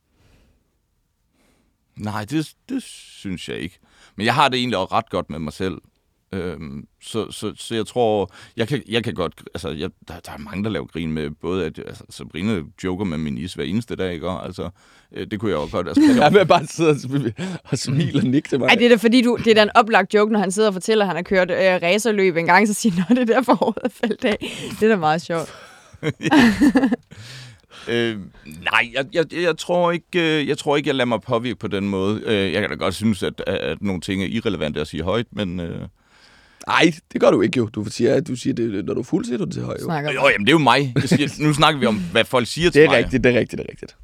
Nej, det, det synes jeg ikke. Men jeg har det egentlig også ret godt med mig selv. Øhm, så, så, så jeg tror, jeg kan, jeg kan godt, altså jeg, der, der er mange, der laver grin med, både at altså, Sabrina joker med min is hver eneste dag, ikke? Og, Altså, øh, det kunne jeg også godt. Altså, Jeg vil bare sidde og, og smile og nikke til mig. Ej, det er da fordi, du, det er da en oplagt joke, når han sidder og fortæller, at han har kørt øh, racerløb en gang, så siger han, "Nå, det er derfor håret faldt af. Det er da meget sjovt. Øh, nej, jeg, jeg, jeg, tror ikke, øh, jeg tror ikke, jeg lader mig påvirke på den måde. Øh, jeg kan da godt synes, at, at, nogle ting er irrelevante at sige højt, men... Øh, Nej, det gør du ikke jo. Du siger, at du siger det, når du er fuld, siger du det til høj. Jo. Snakker jo, jamen, det er jo mig. Jeg siger, nu snakker vi om, hvad folk siger til Det er mig. rigtigt, det er rigtigt, det er rigtigt.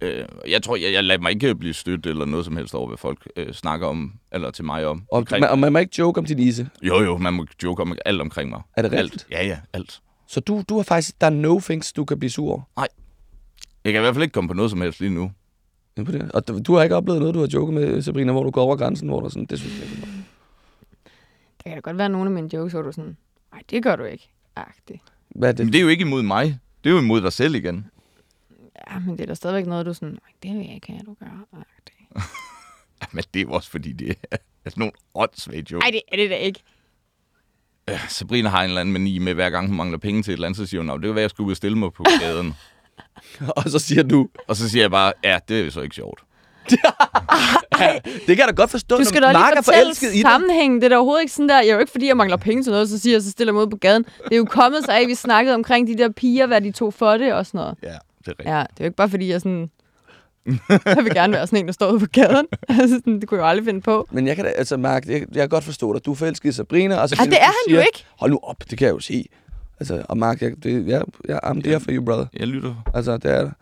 Øh, jeg tror, jeg, jeg lader mig ikke blive stødt eller noget som helst over, hvad folk øh, snakker om, eller til mig om. Og, Omkring- man, og man må ikke joke om din ise. Jo, jo, man må joke om alt omkring mig. Er det rigtigt? Alt. Ja, ja, alt. Så du, du har faktisk, der er no things, du kan blive sur over. Jeg kan i hvert fald ikke komme på noget som helst lige nu. Imponerende. Og du, du har ikke oplevet noget, du har joket med, Sabrina, hvor du går over grænsen, hvor du sådan, det synes jeg ikke. Der kan da godt være nogle af mine jokes, hvor du sådan, nej, det gør du ikke. Agtigt. Hvad er det? Men det er jo ikke imod mig. Det er jo imod dig selv igen. Ja, men det er da stadigvæk noget, du er sådan, nej, det vil jeg ikke have, du gør. Agtigt. Men det er jo også fordi, det er altså nogle åndssvage jokes. Nej, det er det da ikke. Øh, Sabrina har en eller anden mani med, hver gang hun mangler penge til et eller andet, så siger hun, "Nå, det kan være, jeg skal ud og stille mig på gaden. Og så siger du, og så siger jeg bare, ja, det er jo så ikke sjovt. det kan jeg da godt forstå, Du skal når da Mark lige er fortælle forelsket i sammenhængen. Det er da overhovedet ikke sådan der. Jeg er jo ikke, fordi jeg mangler penge til noget, så siger jeg, så stiller jeg ud på gaden. Det er jo kommet sig af, at vi snakkede omkring de der piger, hvad de tog for det og sådan noget. Ja, det er rigtigt. Ja, det er jo ikke bare, fordi jeg sådan... jeg vil gerne være sådan en, der står ude på gaden. altså, sådan, det kunne jeg jo aldrig finde på. Men jeg kan da, altså Mark, jeg, jeg kan godt forstå dig. Du er forelsket i Sabrina, og så Ja, det er han jo ikke. Hold nu op, det kan jeg jo se. Altså, og Mark, jeg, det, jeg, jeg, I'm there for you, brother. Jeg lytter. Altså, det er det.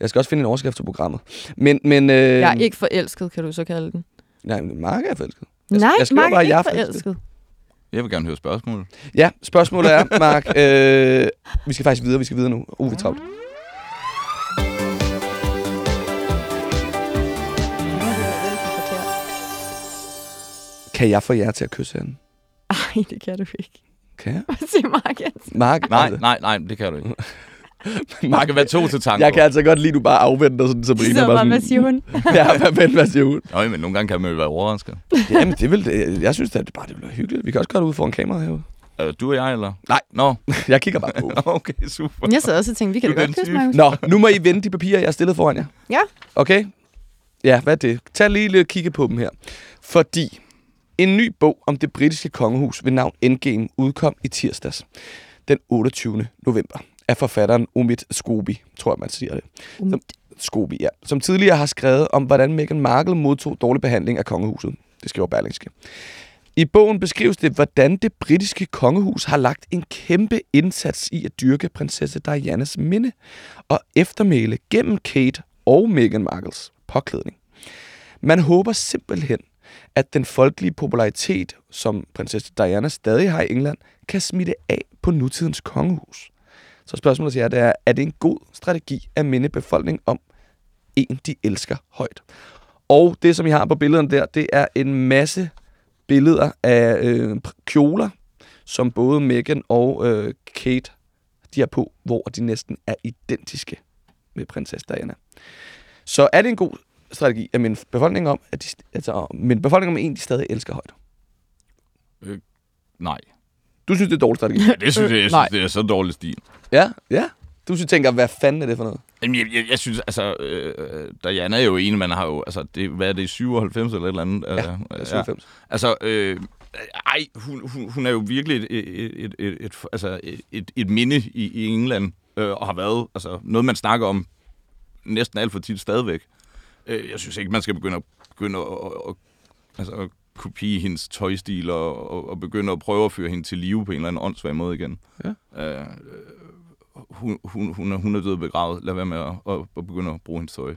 Jeg skal også finde en overskrift til programmet. Men, men... Øh, Jeg er ikke forelsket, kan du så kalde den. Nej, men Mark er forelsket. Jeg- Nej, jeg Mark er bare, ikke jeg er forelsket. forelsket. Jeg vil gerne høre spørgsmål. Ja, spørgsmålet er, Mark, øh, vi skal faktisk videre, vi skal videre nu. Uh, vi er travlt. Kan jeg få jer til at kysse hende? Ej, det kan du ikke. Kan jeg? Hvad siger Mark Jensen? Mark, Nej, altså, nej, nej, det kan du ikke. Der kan være to til tango. jeg kan altså godt lide, at du bare afventer sådan Sabrina. Så bare bare, sådan, hvad siger hun? ja, men hvad siger hun? Nå, men nogle gange kan man jo være overrasket. Jamen, det vil, det, jeg synes, at det bare det være hyggeligt. Vi kan også gøre det ud foran kameraet herude. Øh, du og jeg, eller? Nej. Nå, Jeg kigger bare på. okay, super. Jeg sad også og tænkte, vi kan Du da godt kysse. Markus. Nå, nu må I vende de papirer, jeg har stillet foran jer. Ja. Okay? Ja, hvad er det? Tag lige lidt kigge på dem her. Fordi en ny bog om det britiske kongehus ved navn Endgame udkom i tirsdags den 28. november af forfatteren Omid Scobie, tror jeg, man siger det. Som, Scobie, ja. Som tidligere har skrevet om, hvordan Meghan Markle modtog dårlig behandling af kongehuset. Det skriver Berlingske. I bogen beskrives det, hvordan det britiske kongehus har lagt en kæmpe indsats i at dyrke prinsesse Dianas minde og eftermæle gennem Kate og Meghan Markles påklædning. Man håber simpelthen, at den folkelige popularitet, som prinsesse Diana stadig har i England, kan smitte af på nutidens kongehus. Så spørgsmålet til jer, det er, er det en god strategi at minde befolkningen om en, de elsker højt? Og det, som I har på billederne der, det er en masse billeder af øh, kjoler, som både Meghan og øh, Kate de er på, hvor de næsten er identiske med prinsesse Diana. Så er det en god strategi at minde befolkningen om, at de, altså, at minde befolkningen om en, de stadig elsker højt? Nej. Du synes, det er dårlig strategi? Ja, det synes jeg, jeg Nej. synes, det er så dårlig stil. ja, ja. Du synes, tænker, hvad fanden er det for noget? Jamen, jeg, jeg, jeg synes, altså, øh, Diana er jo en, man har jo, altså, det, hvad er det, 97 eller et eller andet? Ja, Øh, Det er 97. Altså, øh, ej, hun, hun, hun er jo virkelig et, et, et, et, et, altså, et, et minde i, i England, øh, og har været altså, noget, man snakker om næsten alt for tit stadigvæk. Øh, jeg synes ikke, man skal begynde at, begynde at, at, at, altså, at kopiere hendes tøjstil og, og, og begynde at prøve at føre hende til live på en eller anden åndssvag måde igen. Ja. Øh, hun, hun, hun, er, hun er død og begravet. Lad være med at, at, at begynde at bruge hendes tøj.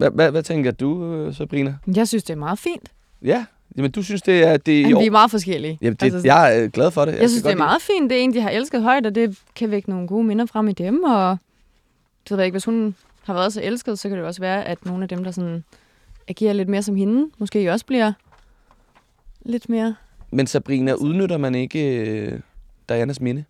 Hvad, hvad, hvad tænker du, øh, Sabrina? Jeg synes, det er meget fint. Ja, jamen du synes, det er... Det, Men jo, vi er meget forskellige. jamen, det, Altså, jeg er øh, glad for det. Jeg, jeg synes, det er meget fint. Det er en, de har elsket højt, og det kan vække nogle gode minder frem i dem. Og du ved ikke, hvis hun har været så elsket, så kan det jo også være, at nogle af dem, der sådan agerer lidt mere som hende, måske også bliver lidt mere... Men Sabrina, udnytter man ikke øh, Dianas minde?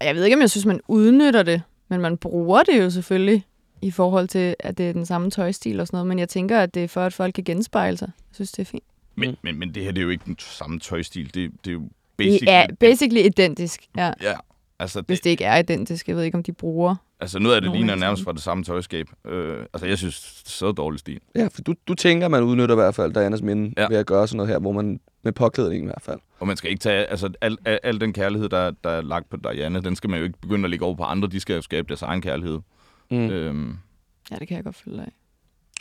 Jeg ved ikke, om jeg synes, man udnytter det, men man bruger det jo selvfølgelig i forhold til, at det er den samme tøjstil og sådan noget. Men jeg tænker, at det er for, at folk kan genspejle sig. Jeg synes, det er fint. Men, men, men det her, det er jo ikke den samme tøjstil. Det, det er jo Det basically... er basically identisk, ja. Ja, altså, Hvis det, det ikke er identisk. Jeg ved ikke, om de bruger... altså noget af det Nogle ligner nærmest fra det samme tøjskab. Øh, altså, jeg synes, det er så dårlig stil. Ja, for du, du tænker, man udnytter i hvert fald Dianas minde ja. Ved at gøre sådan noget her, hvor man med påklædning i hvert fald. Og man skal ikke tage, altså al, al, al den kærlighed, der, der er lagt på Diana, den skal man jo ikke begynde at lægge over på andre. De skal jo skabe deres egen kærlighed. Mm. Øhm, Ja, det kan jeg godt følge af.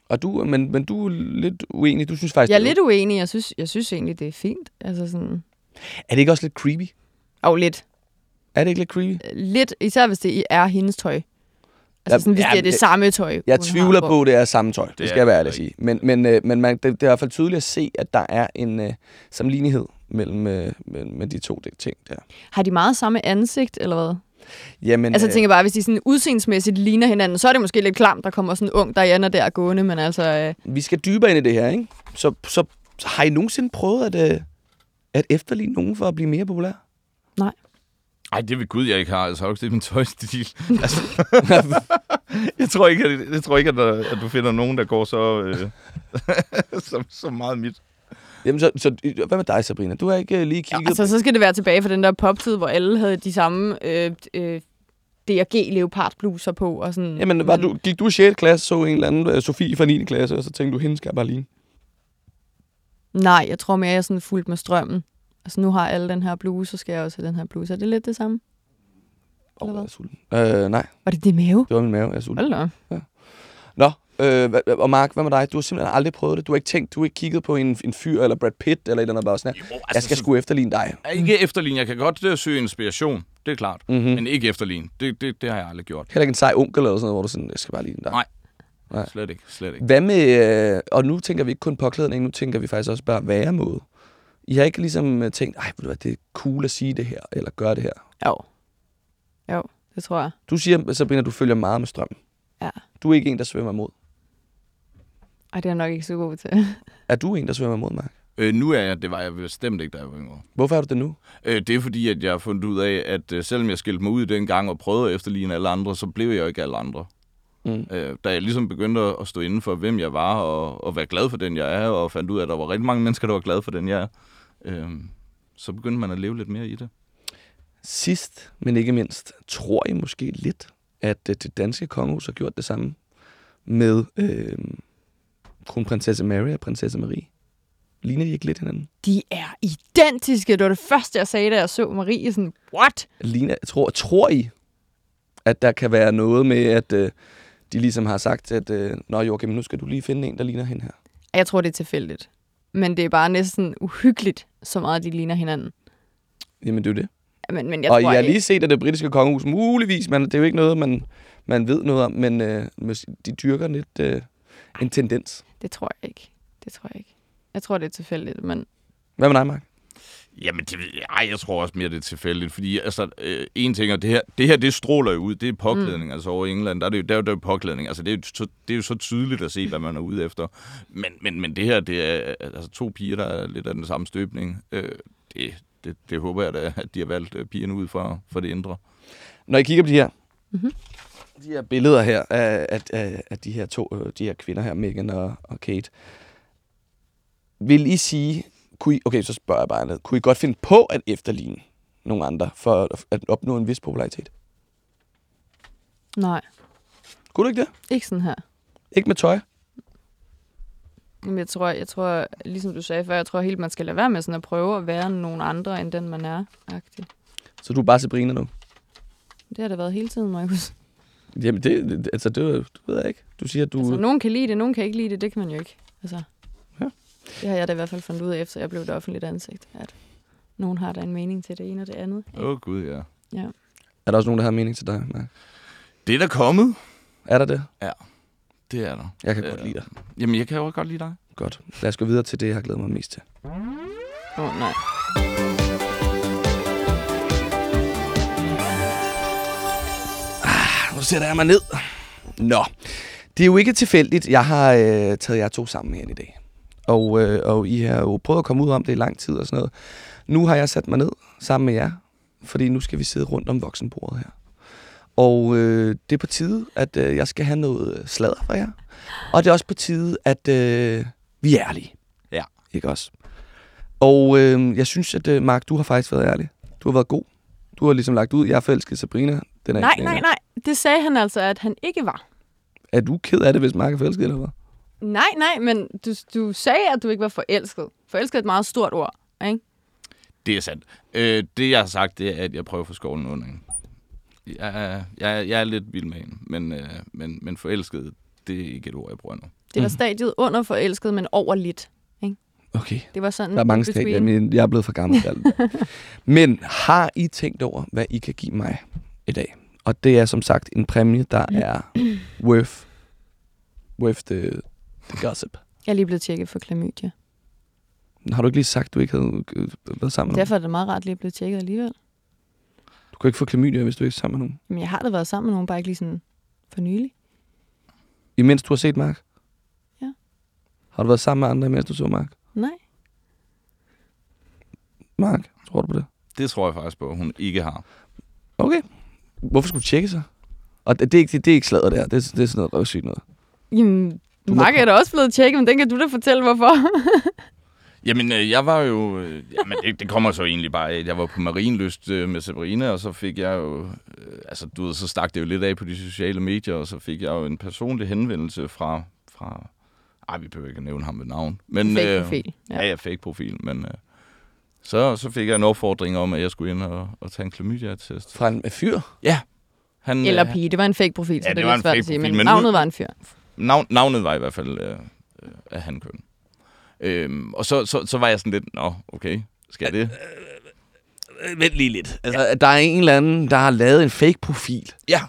Og du, men, men du er lidt uenig. Du synes faktisk, Jeg er lidt uenig. Jeg synes, jeg synes egentlig, det er fint. Altså sådan... Er det ikke også lidt creepy? Og lidt. Er det ikke lidt creepy? Lidt, især hvis det er hendes tøj. Altså sådan, hvis ja, det er det jeg- samme tøj, Jeg har tvivler på, at det er samme tøj. Det, Det skal jeg være det ærlig at sige. Men, men, øh, men man, det, det er i hvert fald tydeligt at se, at der er en øh, sammenlignighed mellem, øh, med, med de to ting der. Har de meget samme ansigt, eller hvad? Jamen, altså, jeg øh, tænker bare, hvis de sådan udseendsmæssigt ligner hinanden, så er det måske lidt klamt, der kommer sådan en ung Diana der gående, men altså... Øh, vi skal dybere ind i det her, ikke? Så, så, så har I nogensinde prøvet at, øh, at efterligne nogen for at blive mere populær? Ej, det vil Gud, jeg ikke har. Altså, har du ikke set min tøjstil? altså, jeg tror ikke, at, jeg tror ikke at, der, at du finder nogen, der går så, øh, så, så meget mit. Jamen, så, så hvad med dig, Sabrina? Du har ikke øh, lige ja, kigget altså, så skal det være tilbage fra den der poptid, hvor alle havde de samme øh, øh, D&G leopardbluser på. Og sådan, Jamen, var du, gik du i 6. klasse, så en eller anden uh, Sofie fra 9. klasse, og så tænkte du, hende skal jeg bare ligne? Nej, jeg tror mere, jeg er sådan fuldt med strømmen. Altså, nu har alle den her bluse, så skal jeg også have den her bluse. Er det lidt det samme? Åh, Eller oh, jeg er sulten. Øh, nej, Var det det mave? det var min mave, jeg er sulten. Hold da. Nå, øh, og Mark, hvad med dig? Du har simpelthen aldrig prøvet det. Du har ikke tænkt, du har ikke kigget på en, en fyr eller Brad Pitt eller et eller andet bare sådan her. Jo, Jeg skal sgu efterligne dig. Ikke efterligne. Jeg kan godt øh, søge inspiration. Det er klart. Mm-hmm. Men ikke efterligne. Det, det, det har jeg aldrig gjort. Heller ikke en sej onkel eller sådan noget, hvor du sådan, jeg skal bare ligne dig. Nej. Nej. Slet ikke. Slet ikke. Hvad med, øh, og nu tænker vi ikke kun påklædning, nu tænker vi faktisk også bare væremåde. I har ikke ligesom øh, tænkt, ej, ved du det er cool at sige det her, eller gøre det her. Jo. Jo, det tror jeg. Du siger, Sabrina, du følger meget med strøm. Ja. Du er ikke en, der svømmer mod. Ej, det er jeg nok ikke så god til. Er du en, der svømmer mod, Mark? Øh, nu er jeg, det var jeg bestemt ikke, da jeg var yngre. Hvorfor er du det nu? Øh, det er fordi, at jeg har fundet ud af, at øh, selvom jeg skilte mig ud dengang og prøvede at efterligne alle andre, så blev jeg jo ikke alle andre. Mm. Øh, da jeg ligesom begyndte at stå inden for, hvem jeg var, og, og være glad for den, jeg er, og fandt ud af, at der var rigtig mange mennesker, der var glade for den, jeg er, øh, så begyndte man at leve lidt mere i det. Sidst, men ikke mindst, tror I måske lidt, at øh, det danske kongehus har gjort det samme med øh, kronprinsesse Mary og prinsesse Marie. Ligner de ikke lidt hinanden? De er identiske. Det var det første, jeg sagde, da jeg så Marie. Sådan, what? Ligner, tror, tror I, at der kan være noget med, at øh, de ligesom har sagt, at øh, Nå Joachim, nu skal du lige finde en, der ligner hende her. Jeg tror, det er tilfældigt. Men det er bare næsten uhyggeligt, så meget de ligner hinanden. Jamen, det er jo det. Men, men jeg og tror, jeg har lige set, at det britiske kongehus muligvis, men det er jo ikke noget, man, man ved noget om, men øh, de dyrker lidt øh, en tendens. Det tror jeg ikke. Det tror jeg ikke. Jeg tror, det er tilfældigt, men Hvad med dig, Mark? Jamen, det, jeg- ej, jeg tror også mere, det er tilfældigt, fordi altså, øh, en ting, og det her, det her, det stråler jo ud, det er påklædning, mm. altså over i England, der er det jo, der er jo, der er jo påklædning, altså det er, jo, så, det er jo så tydeligt at se, hvad man er ude efter, men, men, men det her, det er altså to piger, der er lidt af den samme støbning, øh, det, det, det håber jeg da, at de har valgt øh, pigerne ud fra, for det indre. Når I kigger på de her, Mhm. de her billeder her af, af, af, af de her to øh, de her kvinder her, Meghan og, og Kate, vil I sige, kunne I, okay, så spørger jeg bare noget, kunne I godt finde på at efterligne nogle andre for at, at opnå en vis popularitet? nej, Kunne du ikke det? ikke sådan her. Ikke med tøj? Men jeg tror, jeg tror, ligesom du sagde før, jeg tror helt, man skal lade være med sådan at prøve at være nogen andre, end den man er. -agtig. Så du er bare Sabrina nu? Det har det været hele tiden, Markus. Jamen, det, det altså, det, det ved jeg ikke. Du siger, at du... Altså, nogen kan lide det, nogen kan ikke lide det, det kan man jo ikke. Altså. Det har jeg da i hvert fald fundet ud af, efter jeg blev et offentligt ansigt, at nogen har da en mening til det ene og det andet. Åh, oh, gud, ja. Ja. Er der også nogen, der har en mening til dig, Mark? Det er der kommet. Er der det? Det er der. Jeg kan Øh. godt lide dig. Jamen, jeg kan jo også godt lide dig. Godt. Lad os gå videre til det, jeg har glædet mig mest til. Åh, oh, nej. Nu sætter jeg mig ned. Nå, det er jo ikke tilfældigt. Jeg har øh, taget jer to sammen her i dag. Og, øh, og I har jo prøvet at komme ud om det i lang tid og sådan noget. Nu har jeg sat mig ned sammen med jer, fordi nu skal vi sidde rundt om voksenbordet her. Og øh, det er på tide, at øh, jeg skal have noget sladder fra jer. Og det er også på tide, at øh, vi er ærlige. Ja. Ikke også? Og øh, jeg synes, at øh, Mark, du har faktisk været ærlig. Du har været god. Du har ligesom lagt ud, jeg er forelsket i Sabrina. Den er Nej, ikke nej, nej. Det sagde han altså, at han ikke var. Er du ked af det, hvis Mark er forelsket, eller hvad? Nej, nej, men du, du sagde, at du ikke var forelsket. Forelsket er et meget stort ord, ikke? Det er sandt. Øh, det, jeg har sagt, det er, at jeg prøver at få skovlen under hende. Jeg, er- jeg, er- jeg er lidt vild med hende, men, øh, men, men forelsket, det er ikke et ord, jeg bruger nu. Det var Mhm. stadiet under forelsket, men over lidt. Okay. Det var sådan Der er mange stadier, men jeg er blevet for gammel til alt. det. Men har I tænkt over, hvad I kan give mig i dag? Og det er som sagt en præmie, der er worth, worth the, the gossip. Jeg er lige blevet tjekket for klamydia. Har du ikke lige sagt, du ikke havde øh, været sammen med nogen? Derfor er det meget rart lige at blive tjekket alligevel. Du kan ikke få klamydia, hvis du ikke er sammen med nogen. Men jeg har da været sammen med nogen, bare ikke lige sådan for nylig. Imens du har set Mark? Ja. Har du været sammen med andre, imens du så Mark? Nej. Mark, tror du på det? Det tror jeg faktisk på, at hun ikke har. Okay. Hvorfor skulle du tjekke sig? Og det, det, er ikke, det er ikke sladder der. Det, er- det er sådan noget røvsygt noget. Jamen, Du Mark er da også blevet tjekket, men den kan du da fortælle, hvorfor. Jamen, øh, jeg var jo... Øh, jamen, det, det kommer så egentlig bare af, at jeg var på Marienlyst øh, med Sabrina, og så fik jeg jo... Øh, altså, du ved, så stak det jo lidt af på de sociale medier, og så fik jeg jo en personlig henvendelse fra... fra ej, vi behøver ikke at nævne ham ved navn. Men, Fake øh, profil. Ja, ja, fake profil, men... Øh, så, så fik jeg en opfordring om, at jeg skulle ind og, og tage en klamydia-test. Fra en fyr? Han, Eller øh, pige. Det var en fake profil, så Ja, det, det er var en svært fake at sige. profil, Men, men navnet nu- var en fyr. Navn, navnet var i hvert fald øh, øh, af hankøn. Øhm, og så, så, så var jeg sådan lidt, nå, okay, skal jeg det? Øh, Vent lige lidt. Altså, der er en eller anden, der har lavet en fake profil, Ja.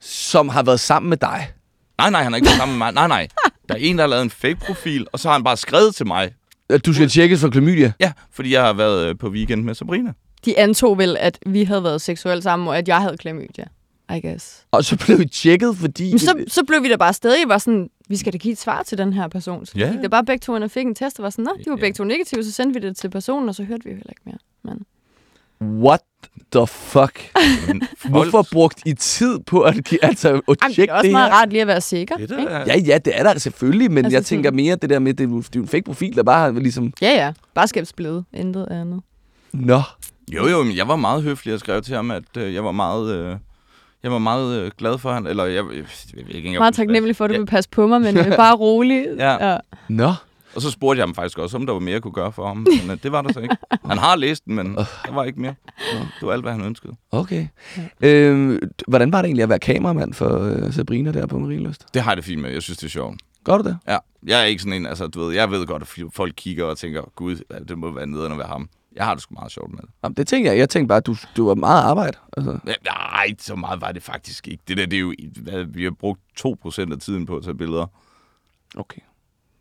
som har været sammen med dig. Nej, nej, han har ikke været sammen med mig. Nej, nej. Der er en, der har lavet en fake profil, og så har han bare skrevet til mig. At du skal tjekkes for klamydia. Ja, fordi jeg har været øh, på weekend med Sabrina. De antog vel, at vi havde været seksuelt sammen, og at jeg havde klamydia. I guess. Og så blev vi tjekket, fordi... Men så, så blev vi da bare stadig var sådan, vi skal da give et svar til den her person. Så yeah. det bare begge to, og fik en test, og var sådan, nå, de var begge to negative, så sendte vi det til personen, og så hørte vi jo heller ikke mere. Men What the fuck? Hvorfor brugt I tid på at, give- altså, at Ej, men det tjekke er også det meget her? rart lige at være sikker. Det ikke? er Ja, ja, det er der selvfølgelig, men Altså jeg tænker mere det der med, det er jo det er en fake profil, der bare har ligesom... ja, ja. Bare skabs bløde. Intet andet. Nå. Jo, jo, men jeg var meget høflig og skrev til ham, at øh, jeg var meget... Øh, jeg var meget øh, glad for ham, eller jeg, jeg, jeg, jeg ved ikke engang... Meget taknemmelig for, at du Ja. vil passe på mig, men øh, bare rolig. Ja. ja. Nå. Og så spurgte jeg ham faktisk også, om der var mere, jeg kunne gøre for ham. Men øh, det var der så ikke. Han har læst den, men der var ikke mere. Det var alt, hvad han ønskede. Okay. Øhm, hvordan var det egentlig at være kameramand for øh, Sabrina der på Marienlyst? Det har jeg det fint med. Jeg synes, det er sjovt. Gør du det? Ja, jeg er ikke sådan en, altså du ved, jeg ved godt, at folk kigger og tænker, gud, det må være nederen at være ham. Jeg har det sgu meget sjovt med det. Jamen, det tænkte jeg. Jeg tænkte bare, at du, du var meget arbejde. Altså. Ja, Nej, så meget var det faktisk ikke. Det der, det er jo, hvad, vi har brugt 2% af tiden på at tage billeder. Okay.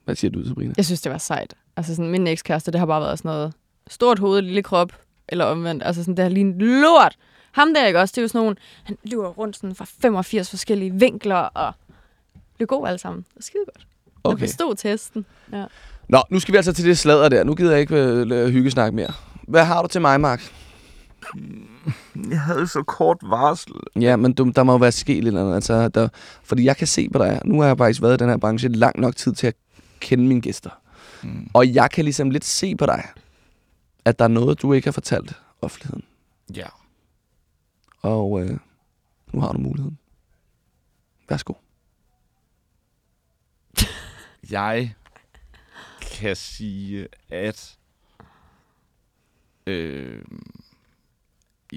Hvad siger du, Sabrina? Jeg synes, det var sejt. Altså sådan, min ekskæreste, det har bare været sådan noget stort hoved, lille krop, eller omvendt. Altså sådan, det har lignet lort. Ham der, ikke også? Det er jo sådan nogle, han løber rundt sådan fra 85 forskellige vinkler, og det er god alle sammen. Det er skide godt. Jeg Okay. forstod testen. Ja. Nå, nu skal vi altså til det sladder der. Nu gider jeg ikke øh, hyggesnak mere. Hvad har du til mig, Mark? Jeg havde så kort varsel. Ja, men du, der må jo være sket eller andet. Altså, der, fordi jeg kan se på dig. Nu har jeg faktisk været i den her branche lang nok tid til at kende mine gæster. Mm. Og jeg kan ligesom lidt se på dig, at der er noget, du ikke har fortalt offentligheden. Ja. Og øh, nu har du muligheden. Værsgo. Jeg kan sige, at... Øh,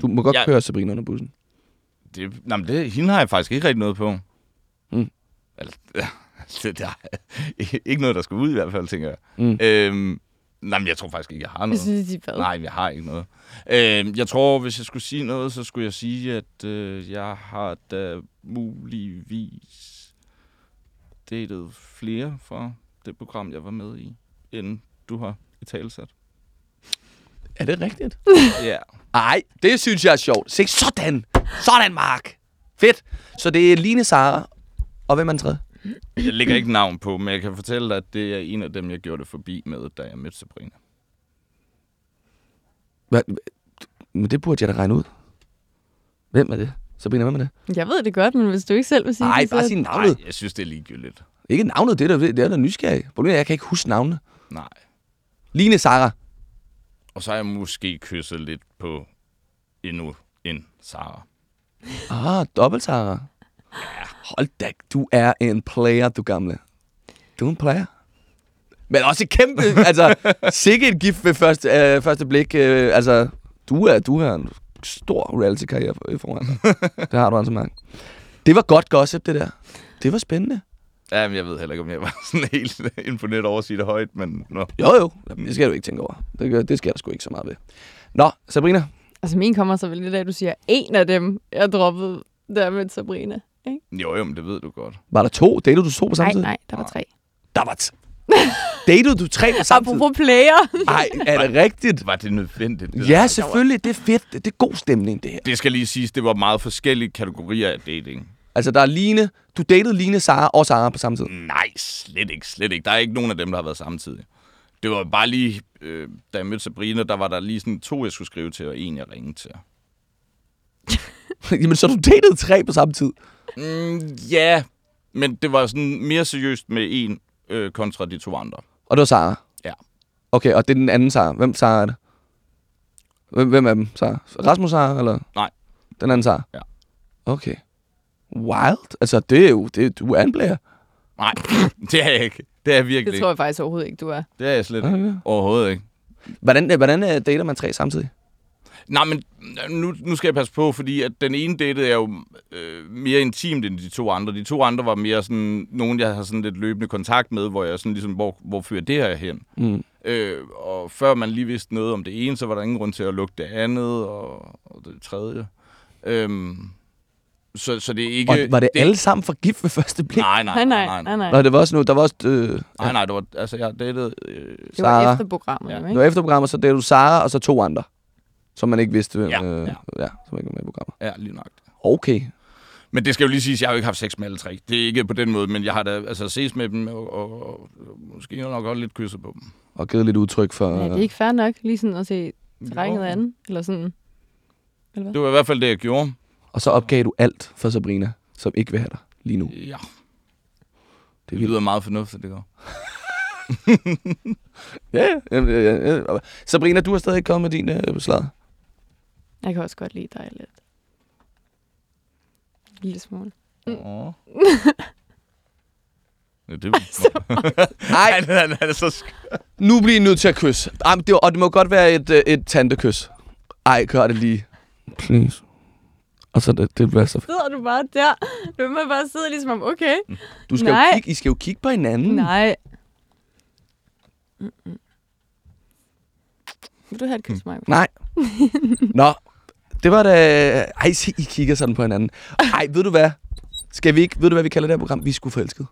Du må godt jeg, køre Sabrina under bussen. Det, nej, men det, hende har jeg faktisk ikke rigtig noget på. Mm. Eller, det der, ikke noget, der skal ud i hvert fald, tænker jeg. Mm. Øhm, nej, men jeg tror faktisk ikke, jeg har Jeg noget. synes, de er bad. Nej, jeg har ikke noget. Øhm, jeg tror, hvis jeg skulle sige noget, så skulle jeg sige, at øh, jeg har da muligvis datet flere fra det program, jeg var med i, end du har i talesat. Er det rigtigt? Ja. Ej, det synes jeg er sjovt. Se, sådan! Sådan, Mark! Fedt! Så det er Line Sara. Og hvem er den tredje? Jeg lægger ikke navn på, men jeg kan fortælle dig, at det er en af dem, jeg gjorde det forbi med, da jeg mødte Sabrina. Hvad? Men det burde jeg da regne ud. Hvem er det? Sabrina, hvem er det? Jeg ved det godt, men hvis du ikke selv vil sige Nej, det, bare så... sig navnet. Nej, jeg synes, det er ligegyldigt. Ikke navnet, det er da, det er da nysgerrig. Problemet er, at jeg kan ikke huske navnene. Nej. Line Sara. Og så har jeg måske kysset lidt på endnu en Sara. Ah, dobbelt Sara. Hold da, du er en player, du gamle. Du er en player. Men også kæmpe, altså, sikke et gift ved første, øh, første blik. Øh, altså, du er, du har en stor reality-karriere for- foran dig. det har du altså, Mark. Det var godt gossip, det der. Det var spændende. Ja, men jeg ved heller ikke, om jeg var sådan helt imponeret over at sige det højt, men nå. Jo, jo. Jamen, Det skal du ikke tænke over. Det, gør- det skal der sgu ikke så meget ved. Nå, Sabrina. Altså, min kommer så vel lidt af, at du siger, en af dem, jeg droppede der med Sabrina. Ikke? Jo, jo, men det ved du godt. Var der to? Datede du to på samme Nej, tid? nej, der var tre. Der var t- Datede du tre på samme tid? Apropos player. Ej, er det rigtigt? Var det nødvendigt? det Ja, selvfølgelig. Det er fedt. Det det er god stemning, det her. Det skal lige siges, det var meget forskellige kategorier af dating. Altså, der er Line. Du datede Line, Sara og Sara på samme tid. Nej, slet ikke, slet ikke. Der er ikke nogen af dem, der har været samtidig. Det var bare lige, øh, da jeg mødte Sabrina, der var der lige sådan to, jeg skulle skrive til, og en, jeg ringede til. Jamen, så du datede tre på samme tid. Mm, ja, men det var sådan mere seriøst med en øh, kontra de to andre. Og det var Sara. Ja. Okay, og det er den anden Sara. Hvem Sara er det? Hvem, hvem er dem? Sara? Rasmus Sara, eller? Nej. Den anden Sara? Ja. Okay. Wild. Altså, det er jo... Det, du er en player. Nej, det er jeg ikke. Det er jeg virkelig Det tror jeg faktisk overhovedet ikke, du er. Det er jeg slet ikke. Okay. Overhovedet ikke. Hvordan, hvordan øh, dater man tre samtidig? Nej, men nu, nu skal jeg passe på, fordi at den ene date er jo øh, mere intimt end de to andre. De to andre var mere sådan nogen, jeg har sådan lidt løbende kontakt med, hvor jeg sådan ligesom, hvor, hvor fører det her hen? Mm. Øh, og før man lige vidste noget om det ene, så var der ingen grund til at lukke det andet og, og det tredje. Øhm, så, så det er ikke... Og var det, det alle sammen for gift ved første blik? Nej, nej, Nej, nej, nej, nej. nej, nej. Nå, det var også nu, der var også... Øh, Nej, nej, det var, altså, jeg datede... Øh, Det var Sara. efter programmet, Ja. jo, Det ikke? var efter programmet, så datede du Sara og så to andre. Som man ikke vidste, hvem, Ja, øh, ja. ja, som ikke var med i programmet. ja, lige nok. Okay. Men det skal jo lige siges, at jeg har jo ikke haft sex med alle tre. Det er ikke på den måde, men jeg har da altså, ses med dem, og, og, og måske nok også lidt kysset på dem. Og givet lidt udtryk for... Ja, det er ikke fair nok, lige sådan at se terrænet an, eller sådan. Det var i hvert fald det, jeg gjorde. Og så opgav du alt for Sabrina, som ikke vil have dig lige nu. Ja, Det er det lyder meget fornuftigt, det går. ja, ja, ja, ja. Sabrina, du har stadig ikke kommet med din øh, slag. Jeg kan også godt lide dig lidt. En lille smule. Åh. Ja, det Nej, han, han, han er så sk- nu bliver I nødt til at kysse. Ej, det, og det må godt være et, øh, et tantekys. Ej, gør det lige. Please. Og så det, det bliver så fedt. Sidder du bare der? Du må bare sidde ligesom om, okay. Du skal Nej. jo kigge, I skal jo kigge på hinanden. Nej. Mm-mm. Vil du have et kys, mig? Nej. Nå, det var da... Ej, se, I kigger sådan på hinanden. Ej, ved du hvad? Skal vi ikke... Ved du, hvad vi kalder det her program? Vi sgu forelsket.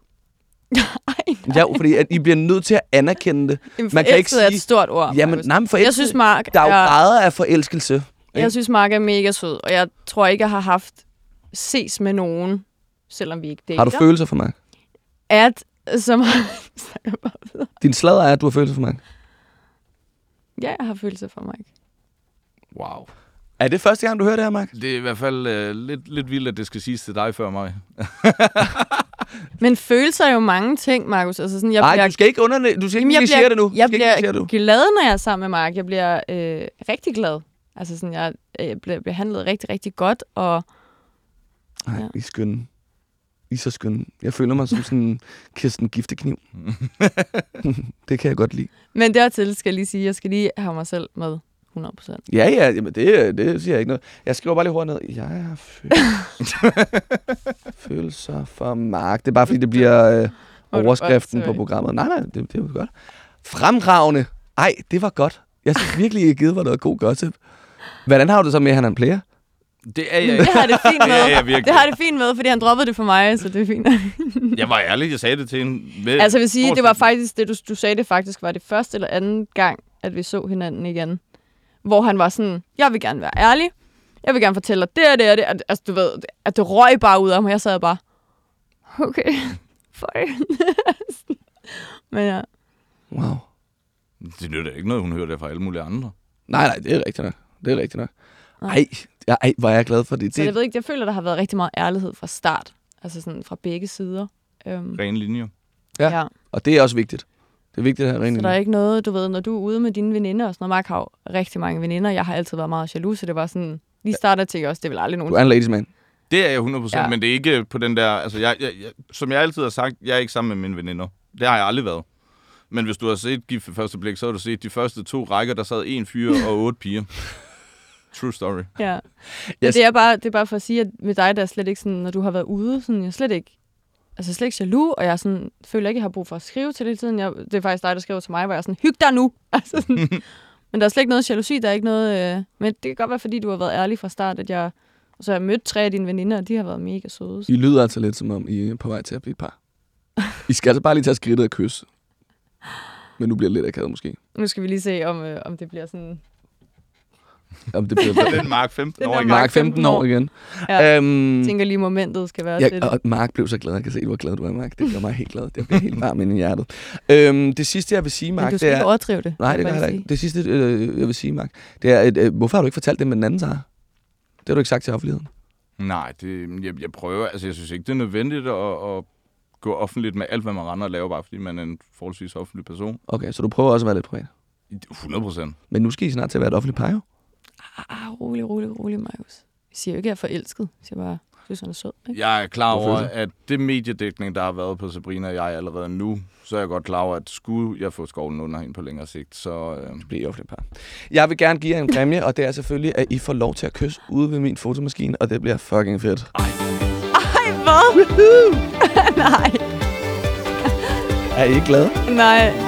Ej, Ja, fordi at I bliver nødt til at anerkende det. Jamen, Man kan ikke forelsket er sige- et stort ord. Jamen, nej, men forelsket... jeg synes, Mark der er jo er, grader af forelskelse. Jeg synes, Mark er mega sød, og jeg tror ikke, jeg har haft ses med nogen, selvom vi ikke dater. Har du følelser for mig? At, som snakker bare videre. Din sladder er, at du har følelser for mig. Ja, jeg har følelser for Mike. Wow. Er det første gang, du hører det her, Mark? Det er i hvert fald øh, lidt, lidt vildt, at det skal siges til dig før mig. Men følelser er jo mange ting, Markus. Altså sådan, jeg Nej, bliver, du skal ikke under Du skal ikke Jamen, jeg bliver, det nu. Jeg ikke bliver det nu. glad, når jeg er sammen med Mark. Jeg bliver øh, rigtig glad. Altså sådan, jeg øh, bliver behandlet rigtig, rigtig godt, og Ja. I er skønne. I er så skønne. Jeg føler mig som sådan en Kirsten Giftekniv. det kan jeg godt lide. Men dertil skal jeg lige sige, at jeg skal lige have mig selv med 100%. Ja, ja, jamen det, det siger jeg ikke noget. Jeg skriver bare lige hurtigt ned. Jeg har følelser, følelser for Mark. Det er bare fordi, det bliver øh, er overskriften på programmet. Nej, nej, det, det er jo godt. Fremragende. Ej, det var godt. Jeg synes virkelig, I har givet mig noget god gossip. Hvordan har du det så med, at han er en player? Det er jeg Det ikke. har jeg det fint med. Ja, ja, virkelig. det har det fint med, fordi han droppede det for mig, så det er fint. Jeg var ærlig, jeg sagde det til hende. Med altså jeg vil sige, det var faktisk, det du, du sagde det faktisk, var det første eller anden gang, at vi så hinanden igen. Hvor han var sådan, jeg vil gerne være ærlig. Jeg vil gerne fortælle dig det og det og det. At- Altså du ved, at det røg bare ud af mig. Jeg sad bare, okay, føj. Men ja. Wow. Det nytter ikke noget, hun hører det fra alle mulige andre. Nej, nej, det er rigtigt. Det er rigtigt nok. Nej. Ej, ja, ej hvor er jeg glad for det. Så jeg ved ikke, jeg føler, der har været rigtig meget ærlighed fra start. Altså sådan fra begge sider. Øhm, Ren linjer. Ja. ja. og det er også vigtigt. Det er vigtigt at have Så rent der er ikke noget, du ved, når du er ude med dine veninder og sådan noget. Mark har jo rigtig mange veninder. Jeg har altid været meget jaloux, så det var sådan... Lige starter til også, det vil aldrig nogen. Du er en ladies man. Det er jeg 100%, Ja. ja. men det er ikke på den der... Altså, jeg, jeg, jeg, som jeg altid har sagt, jeg er ikke sammen med mine veninder. Det har jeg aldrig været. Men hvis du har set Gift ved første blik, så har du set de første to rækker, der sad en fyr og otte piger. True story. Ja. Men Yes. det, er bare, det er bare for at sige, at med dig, der er slet ikke sådan, når du har været ude, sådan, jeg er slet ikke, altså slet ikke jaloux, og jeg sådan, føler ikke, jeg har brug for at skrive til det hele tiden. Jeg, det er faktisk dig, der skriver til mig, hvor jeg er sådan, hyg dig nu. Altså sådan, men der er slet ikke noget jalousi, der er ikke noget, øh, men det kan godt være, fordi du har været ærlig fra start, at jeg, og så har jeg mødt tre af dine veninder, og de har været mega søde. I lyder altså lidt som om, I er på vej til at blive par. I skal altså bare lige tage skridtet og kysse. Men nu bliver det lidt akavet måske. Nu skal vi lige se, om, øh, om det bliver sådan... Om det bliver Den Mark 15 Den år igen. Mark 15 år igen. Ja. Øhm, Jeg tænker lige, momentet skal være til ja, det. og Mark blev så glad, jeg kan se, er glad, du er, Mark. Det gør mig helt glad. Det bliver helt varmt inde i hjertet. Øhm, det sidste, jeg vil sige, Mark, Men du det skal ikke er... overdrive det. Nej, det gør jeg jeg ikke. Det sidste, øh, jeg vil sige, Mark, det er, øh, hvorfor har du ikke fortalt det med den anden, Sara? Det har du ikke sagt til offentligheden. Nej, det, jeg, jeg prøver. Altså, jeg synes ikke, det er nødvendigt at, at gå offentligt med alt, hvad man render og laver, bare fordi man er en forholdsvis offentlig person. Okay, så du prøver også at være lidt privat. 100 procent. Men nu skal I snart til at være et offentligt par, jo. Ah, rolig, rolig, rolig, Markus. Jeg siger jo ikke, at jeg er forelsket. Jeg siger bare, synes, han er sød. Ikke? Jeg er klar over, at det mediedækning, der har været på Sabrina og jeg allerede nu, så er jeg godt klar over, at skulle jeg få skovlen under hende på længere sigt, så... Øh, Blive et offentligt par. Jeg vil gerne give jer en præmie, og det er selvfølgelig, at I får lov til at kysse ude ved min fotomaskine, og det bliver fucking fedt. Ej, hvad? nej, Er I ikke glade? nej.